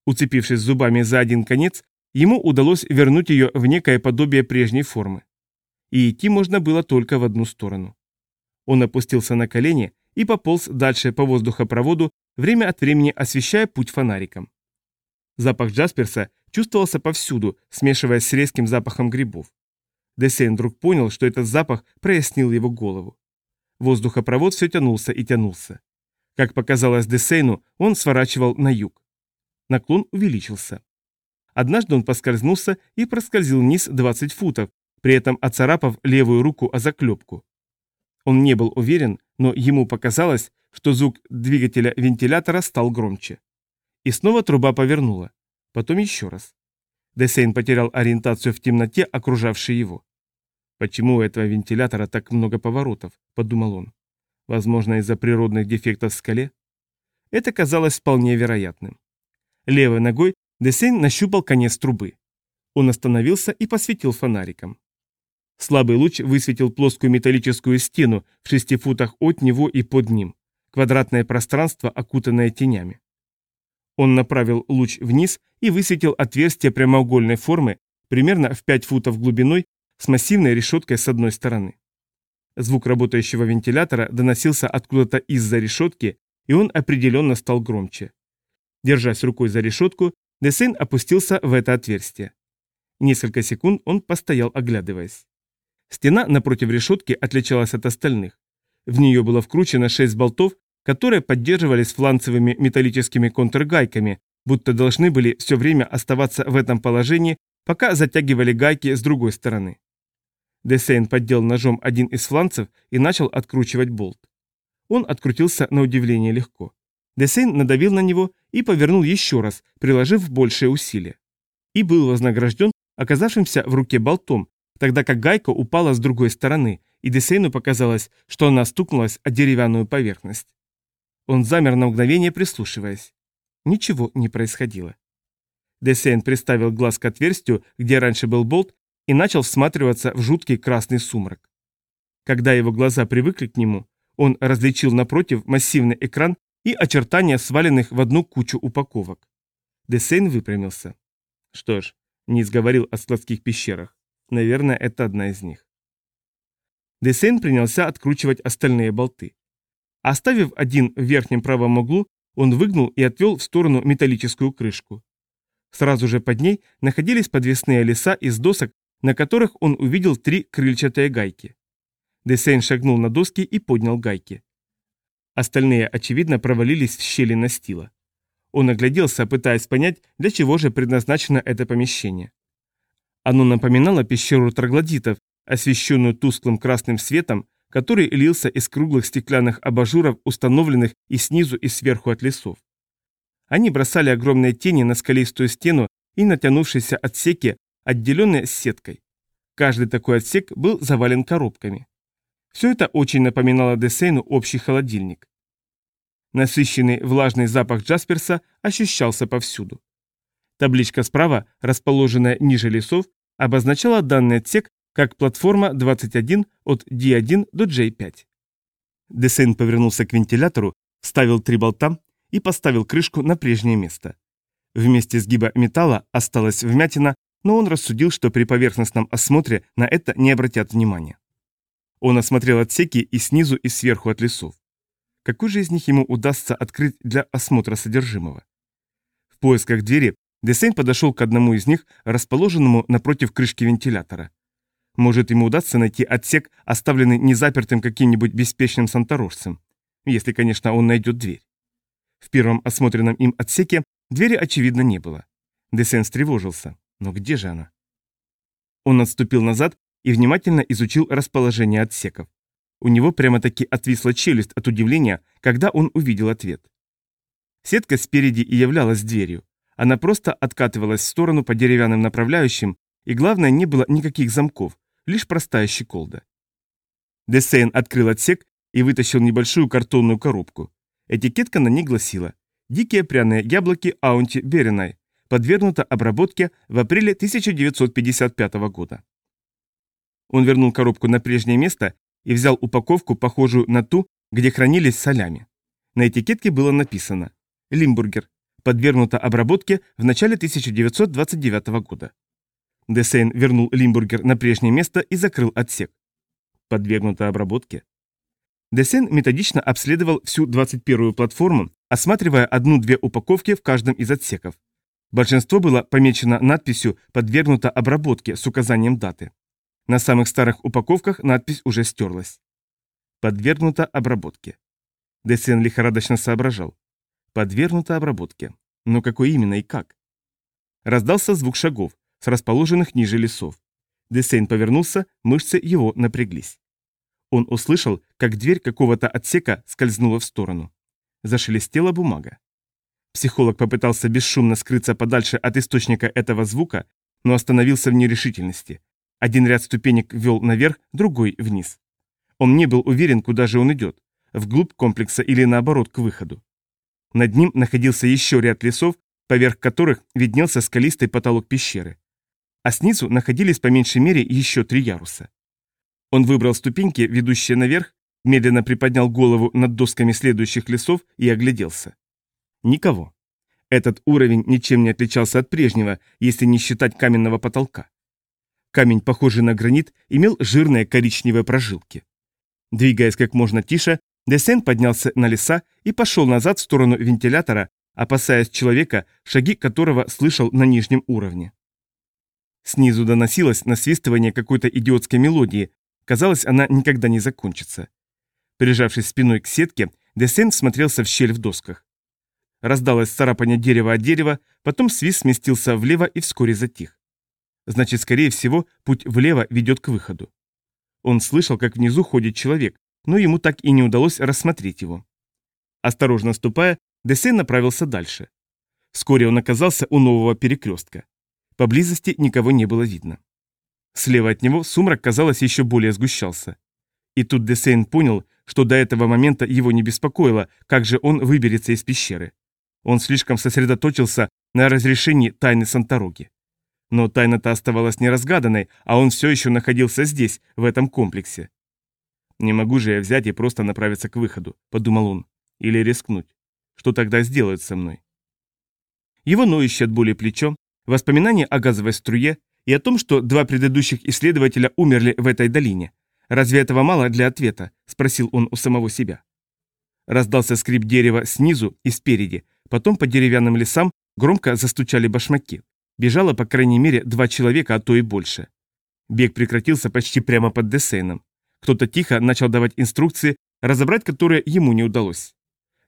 Уцепившись зубами за один конец, ему удалось вернуть ее в некое подобие прежней формы. И идти можно было только в одну сторону. Он опустился на колени и пополз дальше по воздухопроводу, время от времени освещая путь фонариком. Запах Джасперса чувствовался повсюду, смешиваясь с резким запахом грибов. Десейн вдруг понял, что этот запах прояснил его голову. Воздухопровод все тянулся и тянулся. Как показалось Десейну, он сворачивал на юг. Наклон увеличился. Однажды он поскользнулся и проскользил вниз 20 футов, при этом оцарапав левую руку о заклепку. Он не был уверен, но ему показалось, что звук двигателя вентилятора стал громче. И снова труба повернула. Потом еще раз. Десейн потерял ориентацию в темноте, окружавшей его. «Почему у этого вентилятора так много поворотов?» – подумал он. «Возможно, из-за природных дефектов в скале?» Это казалось вполне вероятным. Левой ногой Десейн нащупал конец трубы. Он остановился и посветил фонариком. Слабый луч высветил плоскую металлическую стену в шести футах от него и под ним, квадратное пространство, окутанное тенями. Он направил луч вниз и высветил отверстие прямоугольной формы примерно в 5 футов глубиной с массивной решеткой с одной стороны. Звук работающего вентилятора доносился откуда-то из-за решетки, и он определенно стал громче. Держась рукой за решетку, Десейн опустился в это отверстие. Несколько секунд он постоял, оглядываясь. Стена напротив решетки отличалась от остальных. В нее было вкручено шесть болтов, которые поддерживались фланцевыми металлическими контргайками, будто должны были все время оставаться в этом положении, пока затягивали гайки с другой стороны. Десейн поддел ножом один из фланцев и начал откручивать болт. Он открутился на удивление легко. Десейн надавил на него и повернул еще раз, приложив большее усилие. И был вознагражден оказавшимся в руке болтом, тогда как гайка упала с другой стороны, и Десейну показалось, что она стукнулась о деревянную поверхность. Он замер на мгновение, прислушиваясь. Ничего не происходило. Десейн приставил глаз к отверстию, где раньше был болт, и начал всматриваться в жуткий красный сумрак. Когда его глаза привыкли к нему, он различил напротив массивный экран и очертания сваленных в одну кучу упаковок. Десейн выпрямился. Что ж, не говорил о складских пещерах. Наверное, это одна из них. Десейн принялся откручивать остальные болты. Оставив один в верхнем правом углу, он выгнул и отвел в сторону металлическую крышку. Сразу же под ней находились подвесные леса из досок, на которых он увидел три крыльчатые гайки. Десейн шагнул на доски и поднял гайки. Остальные, очевидно, провалились в щели настила. Он огляделся, пытаясь понять, для чего же предназначено это помещение. Оно напоминало пещеру троглодитов, освещенную тусклым красным светом, который лился из круглых стеклянных абажуров, установленных и снизу, и сверху от лесов. Они бросали огромные тени на скалистую стену и натянувшиеся отсеки, отделенные сеткой. Каждый такой отсек был завален коробками. Все это очень напоминало Десейну общий холодильник. Насыщенный влажный запах Джасперса ощущался повсюду. Табличка справа, расположенная ниже лесов, обозначала данный отсек как платформа 21 от D1 до J5. Десейн повернулся к вентилятору, вставил три болта и поставил крышку на прежнее место. Вместе сгиба металла осталась вмятина, но он рассудил, что при поверхностном осмотре на это не обратят внимания. Он осмотрел отсеки и снизу, и сверху от лесов. Какой же из них ему удастся открыть для осмотра содержимого? В поисках двери Десейн подошел к одному из них, расположенному напротив крышки вентилятора. Может, ему удастся найти отсек, оставленный незапертым каким-нибудь беспечным санторожцем. Если, конечно, он найдет дверь. В первом осмотренном им отсеке двери, очевидно, не было. Десен встревожился. Но где же она? Он отступил назад и внимательно изучил расположение отсеков. У него прямо-таки отвисла челюсть от удивления, когда он увидел ответ. Сетка спереди и являлась дверью. Она просто откатывалась в сторону по деревянным направляющим, и главное, не было никаких замков, лишь простая щеколда. Десейн открыл отсек и вытащил небольшую картонную коробку. Этикетка на ней гласила «Дикие пряные яблоки Аунти Беринай, подвергнуто обработке в апреле 1955 года». Он вернул коробку на прежнее место и взял упаковку, похожую на ту, где хранились солями. На этикетке было написано «Лимбургер, подвергнуто обработке в начале 1929 года». Десейн вернул Лимбургер на прежнее место и закрыл отсек. Подвергнуто обработке? Десен методично обследовал всю 21-ю платформу, осматривая одну-две упаковки в каждом из отсеков. Большинство было помечено надписью «Подвергнуто обработке» с указанием даты. На самых старых упаковках надпись уже стерлась. «Подвергнуто обработке». Десен лихорадочно соображал. «Подвергнуто обработке». Но какой именно и как? Раздался звук шагов, с расположенных ниже лесов. Десейн повернулся, мышцы его напряглись. Он услышал, как дверь какого-то отсека скользнула в сторону. Зашелестела бумага. Психолог попытался бесшумно скрыться подальше от источника этого звука, но остановился в нерешительности. Один ряд ступенек вел наверх, другой вниз. Он не был уверен, куда же он идет, вглубь комплекса или наоборот к выходу. Над ним находился еще ряд лесов, поверх которых виднелся скалистый потолок пещеры. А снизу находились по меньшей мере еще три яруса. Он выбрал ступеньки, ведущие наверх, медленно приподнял голову над досками следующих лесов и огляделся. Никого. Этот уровень ничем не отличался от прежнего, если не считать каменного потолка. Камень, похожий на гранит, имел жирные коричневые прожилки. Двигаясь как можно тише, Десен поднялся на леса и пошел назад в сторону вентилятора, опасаясь человека, шаги которого слышал на нижнем уровне. Снизу доносилось насвистывание какой-то идиотской мелодии, Казалось, она никогда не закончится. Прижавшись спиной к сетке, Десен смотрелся в щель в досках. Раздалось царапание дерева от дерева, потом свист сместился влево и вскоре затих. Значит, скорее всего, путь влево ведет к выходу. Он слышал, как внизу ходит человек, но ему так и не удалось рассмотреть его. Осторожно ступая, Десен направился дальше. Вскоре он оказался у нового перекрестка. Поблизости никого не было видно. Слева от него сумрак, казалось, еще более сгущался. И тут Десейн понял, что до этого момента его не беспокоило, как же он выберется из пещеры. Он слишком сосредоточился на разрешении тайны Сантороги. Но тайна-то оставалась неразгаданной, а он все еще находился здесь, в этом комплексе. «Не могу же я взять и просто направиться к выходу», — подумал он. «Или рискнуть. Что тогда сделают со мной?» Его ноющее от боли плечо, воспоминания о газовой струе, и о том, что два предыдущих исследователя умерли в этой долине. Разве этого мало для ответа? спросил он у самого себя. Раздался скрип дерева снизу и спереди, потом по деревянным лесам громко застучали башмаки. Бежало, по крайней мере, два человека, а то и больше. Бег прекратился почти прямо под Десейном. Кто-то тихо начал давать инструкции, разобрать которые ему не удалось.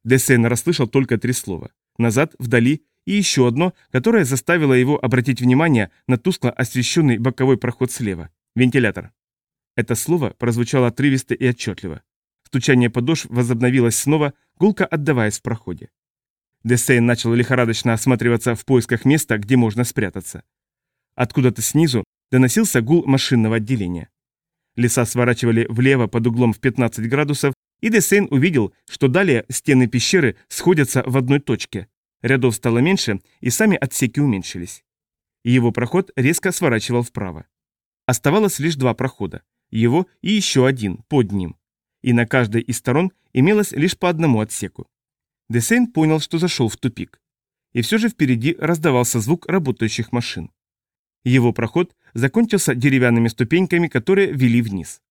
Десейн расслышал только три слова. назад, вдали, и еще одно, которое заставило его обратить внимание на тускло освещенный боковой проход слева. Вентилятор. Это слово прозвучало отрывисто и отчетливо. Стучание подошв возобновилось снова, гулко отдаваясь в проходе. Десейн начал лихорадочно осматриваться в поисках места, где можно спрятаться. Откуда-то снизу доносился гул машинного отделения. Леса сворачивали влево под углом в 15 градусов, и Десейн увидел, что далее стены пещеры сходятся в одной точке. Рядов стало меньше, и сами отсеки уменьшились. Его проход резко сворачивал вправо. Оставалось лишь два прохода. Его и еще один, под ним. И на каждой из сторон имелось лишь по одному отсеку. Десейн понял, что зашел в тупик. И все же впереди раздавался звук работающих машин. Его проход закончился деревянными ступеньками, которые вели вниз.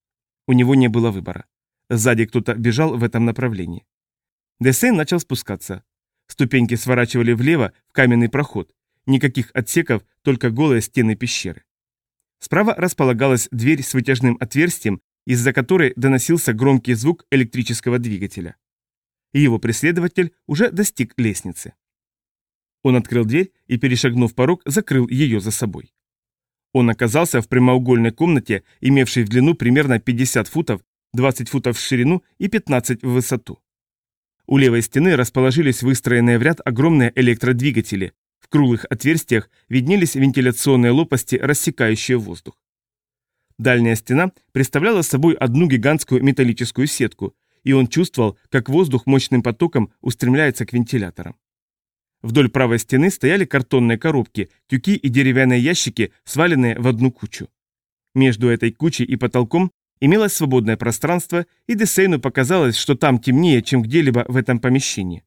У него не было выбора. Сзади кто-то бежал в этом направлении. Десейн начал спускаться. Ступеньки сворачивали влево в каменный проход. Никаких отсеков, только голые стены пещеры. Справа располагалась дверь с вытяжным отверстием, из-за которой доносился громкий звук электрического двигателя. И его преследователь уже достиг лестницы. Он открыл дверь и, перешагнув порог, закрыл ее за собой. Он оказался в прямоугольной комнате, имевшей в длину примерно 50 футов, 20 футов в ширину и 15 в высоту. У левой стены расположились выстроенные в ряд огромные электродвигатели. В круглых отверстиях виднелись вентиляционные лопасти, рассекающие воздух. Дальняя стена представляла собой одну гигантскую металлическую сетку, и он чувствовал, как воздух мощным потоком устремляется к вентиляторам. Вдоль правой стены стояли картонные коробки, тюки и деревянные ящики, сваленные в одну кучу. Между этой кучей и потолком имелось свободное пространство, и Десейну показалось, что там темнее, чем где-либо в этом помещении.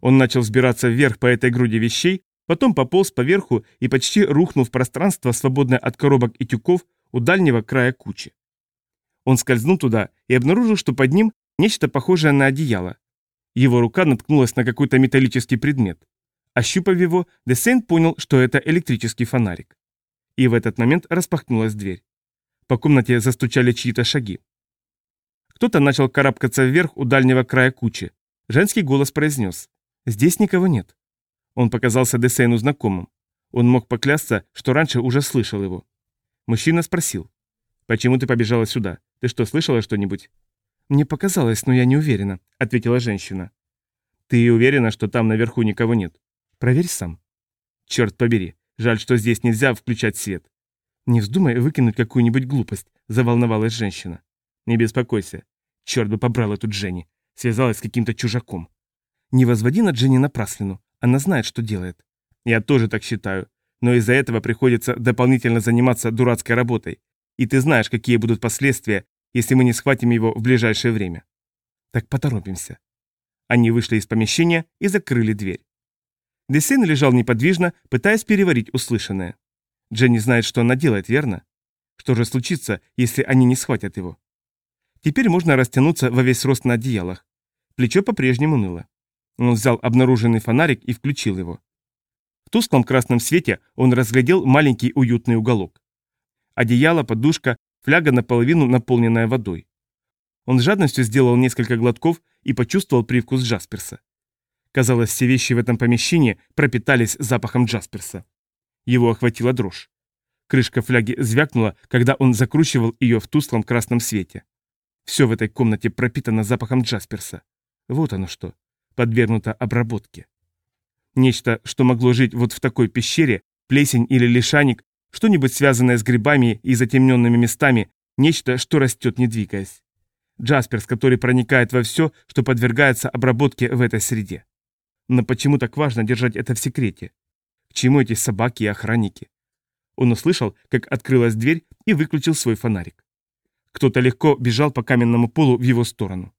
Он начал взбираться вверх по этой груди вещей, потом пополз поверху и почти рухнул в пространство, свободное от коробок и тюков, у дальнего края кучи. Он скользнул туда и обнаружил, что под ним нечто похожее на одеяло. Его рука наткнулась на какой-то металлический предмет. Ощупав его, Десейн понял, что это электрический фонарик. И в этот момент распахнулась дверь. По комнате застучали чьи-то шаги. Кто-то начал карабкаться вверх у дальнего края кучи. Женский голос произнес «Здесь никого нет». Он показался Десейну знакомым. Он мог поклясться, что раньше уже слышал его. Мужчина спросил «Почему ты побежала сюда? Ты что, слышала что-нибудь?» «Мне показалось, но я не уверена», — ответила женщина. «Ты уверена, что там наверху никого нет?» «Проверь сам». «Черт побери, жаль, что здесь нельзя включать свет. «Не вздумай выкинуть какую-нибудь глупость», — заволновалась женщина. «Не беспокойся. Черт бы побрал эту Дженни. Связалась с каким-то чужаком». «Не возводи на Дженни напраслину. Она знает, что делает». «Я тоже так считаю. Но из-за этого приходится дополнительно заниматься дурацкой работой. И ты знаешь, какие будут последствия, если мы не схватим его в ближайшее время». «Так поторопимся». Они вышли из помещения и закрыли дверь. Десен лежал неподвижно, пытаясь переварить услышанное. Дженни знает, что она делает, верно? Что же случится, если они не схватят его? Теперь можно растянуться во весь рост на одеялах. Плечо по-прежнему ныло. Он взял обнаруженный фонарик и включил его. В тусклом красном свете он разглядел маленький уютный уголок. Одеяло, подушка, фляга наполовину наполненная водой. Он с жадностью сделал несколько глотков и почувствовал привкус Джасперса. Казалось, все вещи в этом помещении пропитались запахом Джасперса. Его охватила дрожь. Крышка фляги звякнула, когда он закручивал ее в тусклом красном свете. Все в этой комнате пропитано запахом Джасперса. Вот оно что. Подвергнуто обработке. Нечто, что могло жить вот в такой пещере, плесень или лишайник, что-нибудь связанное с грибами и затемненными местами, нечто, что растет не двигаясь. Джасперс, который проникает во все, что подвергается обработке в этой среде. Но почему так важно держать это в секрете? К чему эти собаки и охранники? Он услышал, как открылась дверь и выключил свой фонарик. Кто-то легко бежал по каменному полу в его сторону.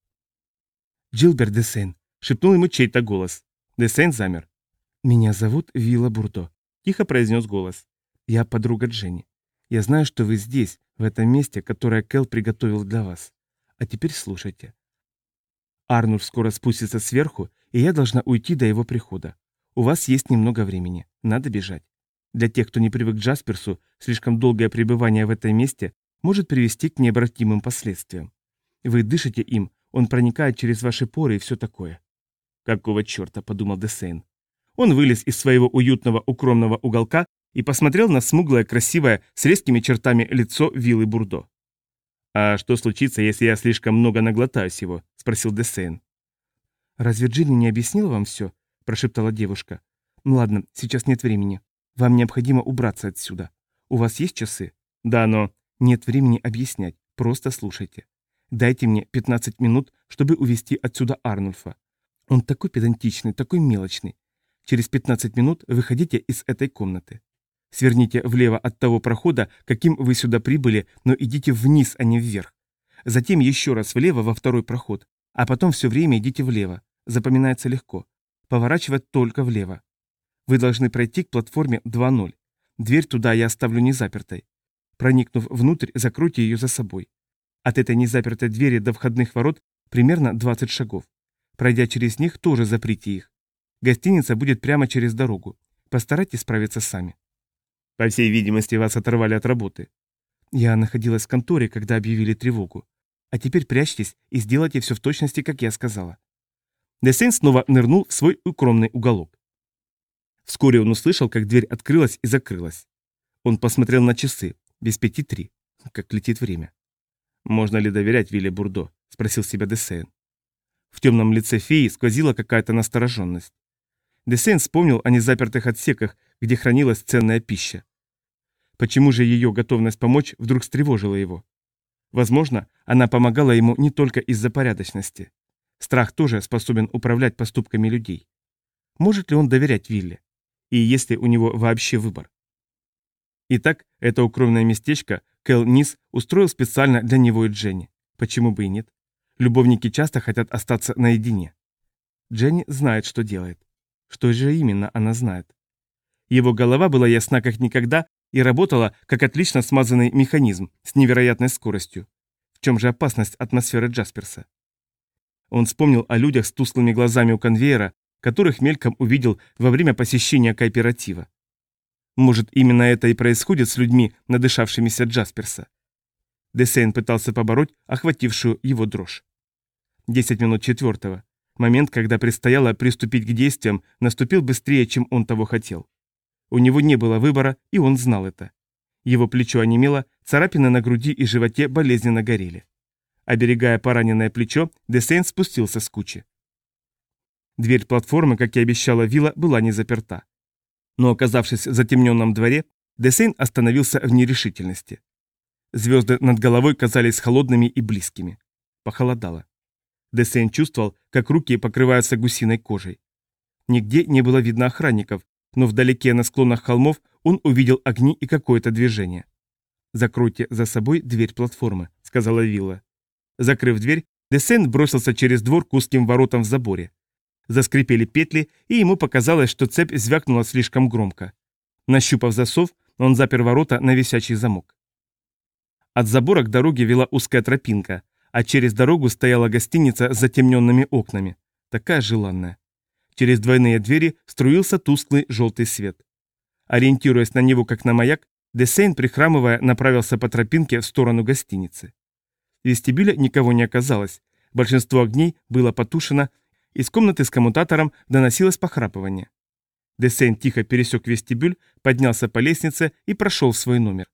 «Джилберт Десейн», — шепнул ему чей-то голос. Десейн замер. «Меня зовут Вилла Бурдо», — тихо произнес голос. «Я подруга Дженни. Я знаю, что вы здесь, в этом месте, которое Кэл приготовил для вас. А теперь слушайте. Арнур скоро спустится сверху, и я должна уйти до его прихода. У вас есть немного времени. Надо бежать. Для тех, кто не привык к Джасперсу, слишком долгое пребывание в этом месте может привести к необратимым последствиям. Вы дышите им, он проникает через ваши поры и все такое. Какого черта, подумал Десейн. Он вылез из своего уютного укромного уголка и посмотрел на смуглое, красивое, с резкими чертами лицо виллы Бурдо. «А что случится, если я слишком много наглотаюсь его?» – спросил Десейн. «Разве Джинни не объяснила вам все?» – прошептала девушка. «Ну ладно, сейчас нет времени. Вам необходимо убраться отсюда. У вас есть часы?» «Да, но...» «Нет времени объяснять. Просто слушайте. Дайте мне 15 минут, чтобы увести отсюда Арнульфа. Он такой педантичный, такой мелочный. Через 15 минут выходите из этой комнаты. Сверните влево от того прохода, каким вы сюда прибыли, но идите вниз, а не вверх. Затем еще раз влево во второй проход, а потом все время идите влево. Запоминается легко. Поворачивать только влево. Вы должны пройти к платформе 2.0. Дверь туда я оставлю не запертой. Проникнув внутрь, закройте ее за собой. От этой незапертой двери до входных ворот примерно 20 шагов. Пройдя через них, тоже заприте их. Гостиница будет прямо через дорогу. Постарайтесь справиться сами. По всей видимости, вас оторвали от работы. Я находилась в конторе, когда объявили тревогу. А теперь прячьтесь и сделайте все в точности, как я сказала. Десейн снова нырнул в свой укромный уголок. Вскоре он услышал, как дверь открылась и закрылась. Он посмотрел на часы. Без пяти три. Как летит время. «Можно ли доверять Вилле Бурдо?» – спросил себя Десейн. В темном лице феи сквозила какая-то настороженность. Десейн вспомнил о незапертых отсеках, где хранилась ценная пища. Почему же ее готовность помочь вдруг встревожила его? Возможно, она помогала ему не только из-за порядочности. Страх тоже способен управлять поступками людей. Может ли он доверять Вилле? И есть ли у него вообще выбор? Итак, это укромное местечко Кэл Низ устроил специально для него и Дженни. Почему бы и нет? Любовники часто хотят остаться наедине. Дженни знает, что делает. Что же именно она знает? Его голова была ясна как никогда и работала как отлично смазанный механизм с невероятной скоростью. В чем же опасность атмосферы Джасперса? Он вспомнил о людях с тусклыми глазами у конвейера, которых мельком увидел во время посещения кооператива. Может, именно это и происходит с людьми, надышавшимися Джасперса. Десейн пытался побороть охватившую его дрожь. Десять минут четвертого. Момент, когда предстояло приступить к действиям, наступил быстрее, чем он того хотел. У него не было выбора, и он знал это. Его плечо онемело, царапины на груди и животе болезненно горели. Оберегая пораненное плечо, Десейн спустился с кучи. Дверь платформы, как и обещала Вилла, была не заперта. Но оказавшись в затемненном дворе, Десейн остановился в нерешительности. Звезды над головой казались холодными и близкими. Похолодало. Десейн чувствовал, как руки покрываются гусиной кожей. Нигде не было видно охранников, но вдалеке на склонах холмов он увидел огни и какое-то движение. «Закройте за собой дверь платформы», — сказала Вилла. Закрыв дверь, Десейн бросился через двор к узким воротам в заборе. Заскрипели петли, и ему показалось, что цепь звякнула слишком громко. Нащупав засов, он запер ворота на висячий замок. От забора к дороге вела узкая тропинка, а через дорогу стояла гостиница с затемненными окнами. Такая желанная. Через двойные двери струился тусклый желтый свет. Ориентируясь на него как на маяк, Десейн, прихрамывая, направился по тропинке в сторону гостиницы. В вестибюле никого не оказалось, большинство огней было потушено, из комнаты с коммутатором доносилось похрапывание. Десейн тихо пересек вестибюль, поднялся по лестнице и прошел в свой номер.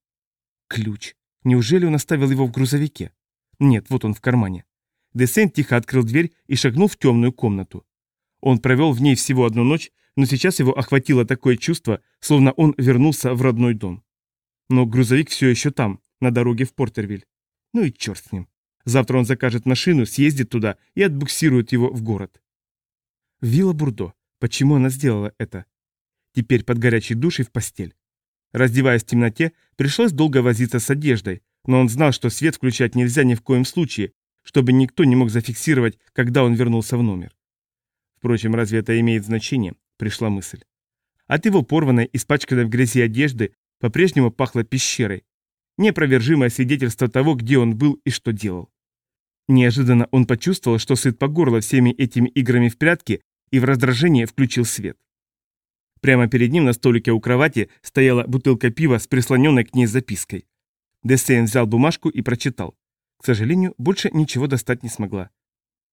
Ключ. Неужели он оставил его в грузовике? Нет, вот он в кармане. Десен тихо открыл дверь и шагнул в темную комнату. Он провел в ней всего одну ночь, но сейчас его охватило такое чувство, словно он вернулся в родной дом. Но грузовик все еще там, на дороге в Портервиль. Ну и черт с ним. Завтра он закажет машину, съездит туда и отбуксирует его в город. Вилла Бурдо. Почему она сделала это? Теперь под горячей душей в постель. Раздеваясь в темноте, пришлось долго возиться с одеждой, но он знал, что свет включать нельзя ни в коем случае, чтобы никто не мог зафиксировать, когда он вернулся в номер. Впрочем, разве это имеет значение? Пришла мысль. От его порванной, испачканной в грязи одежды по-прежнему пахло пещерой. Неопровержимое свидетельство того, где он был и что делал. Неожиданно он почувствовал, что сыт по горло всеми этими играми в прятки и в раздражении включил свет. Прямо перед ним на столике у кровати стояла бутылка пива с прислоненной к ней запиской. Десейн взял бумажку и прочитал. К сожалению, больше ничего достать не смогла.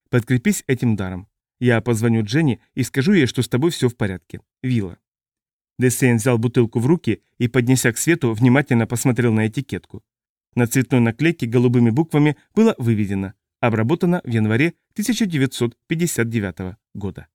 Подкрепись этим даром. Я позвоню Дженни и скажу ей, что с тобой все в порядке. Вилла. Десейн взял бутылку в руки и, поднеся к свету, внимательно посмотрел на этикетку. На цветной наклейке голубыми буквами было выведено «Обработано в январе 1959 года».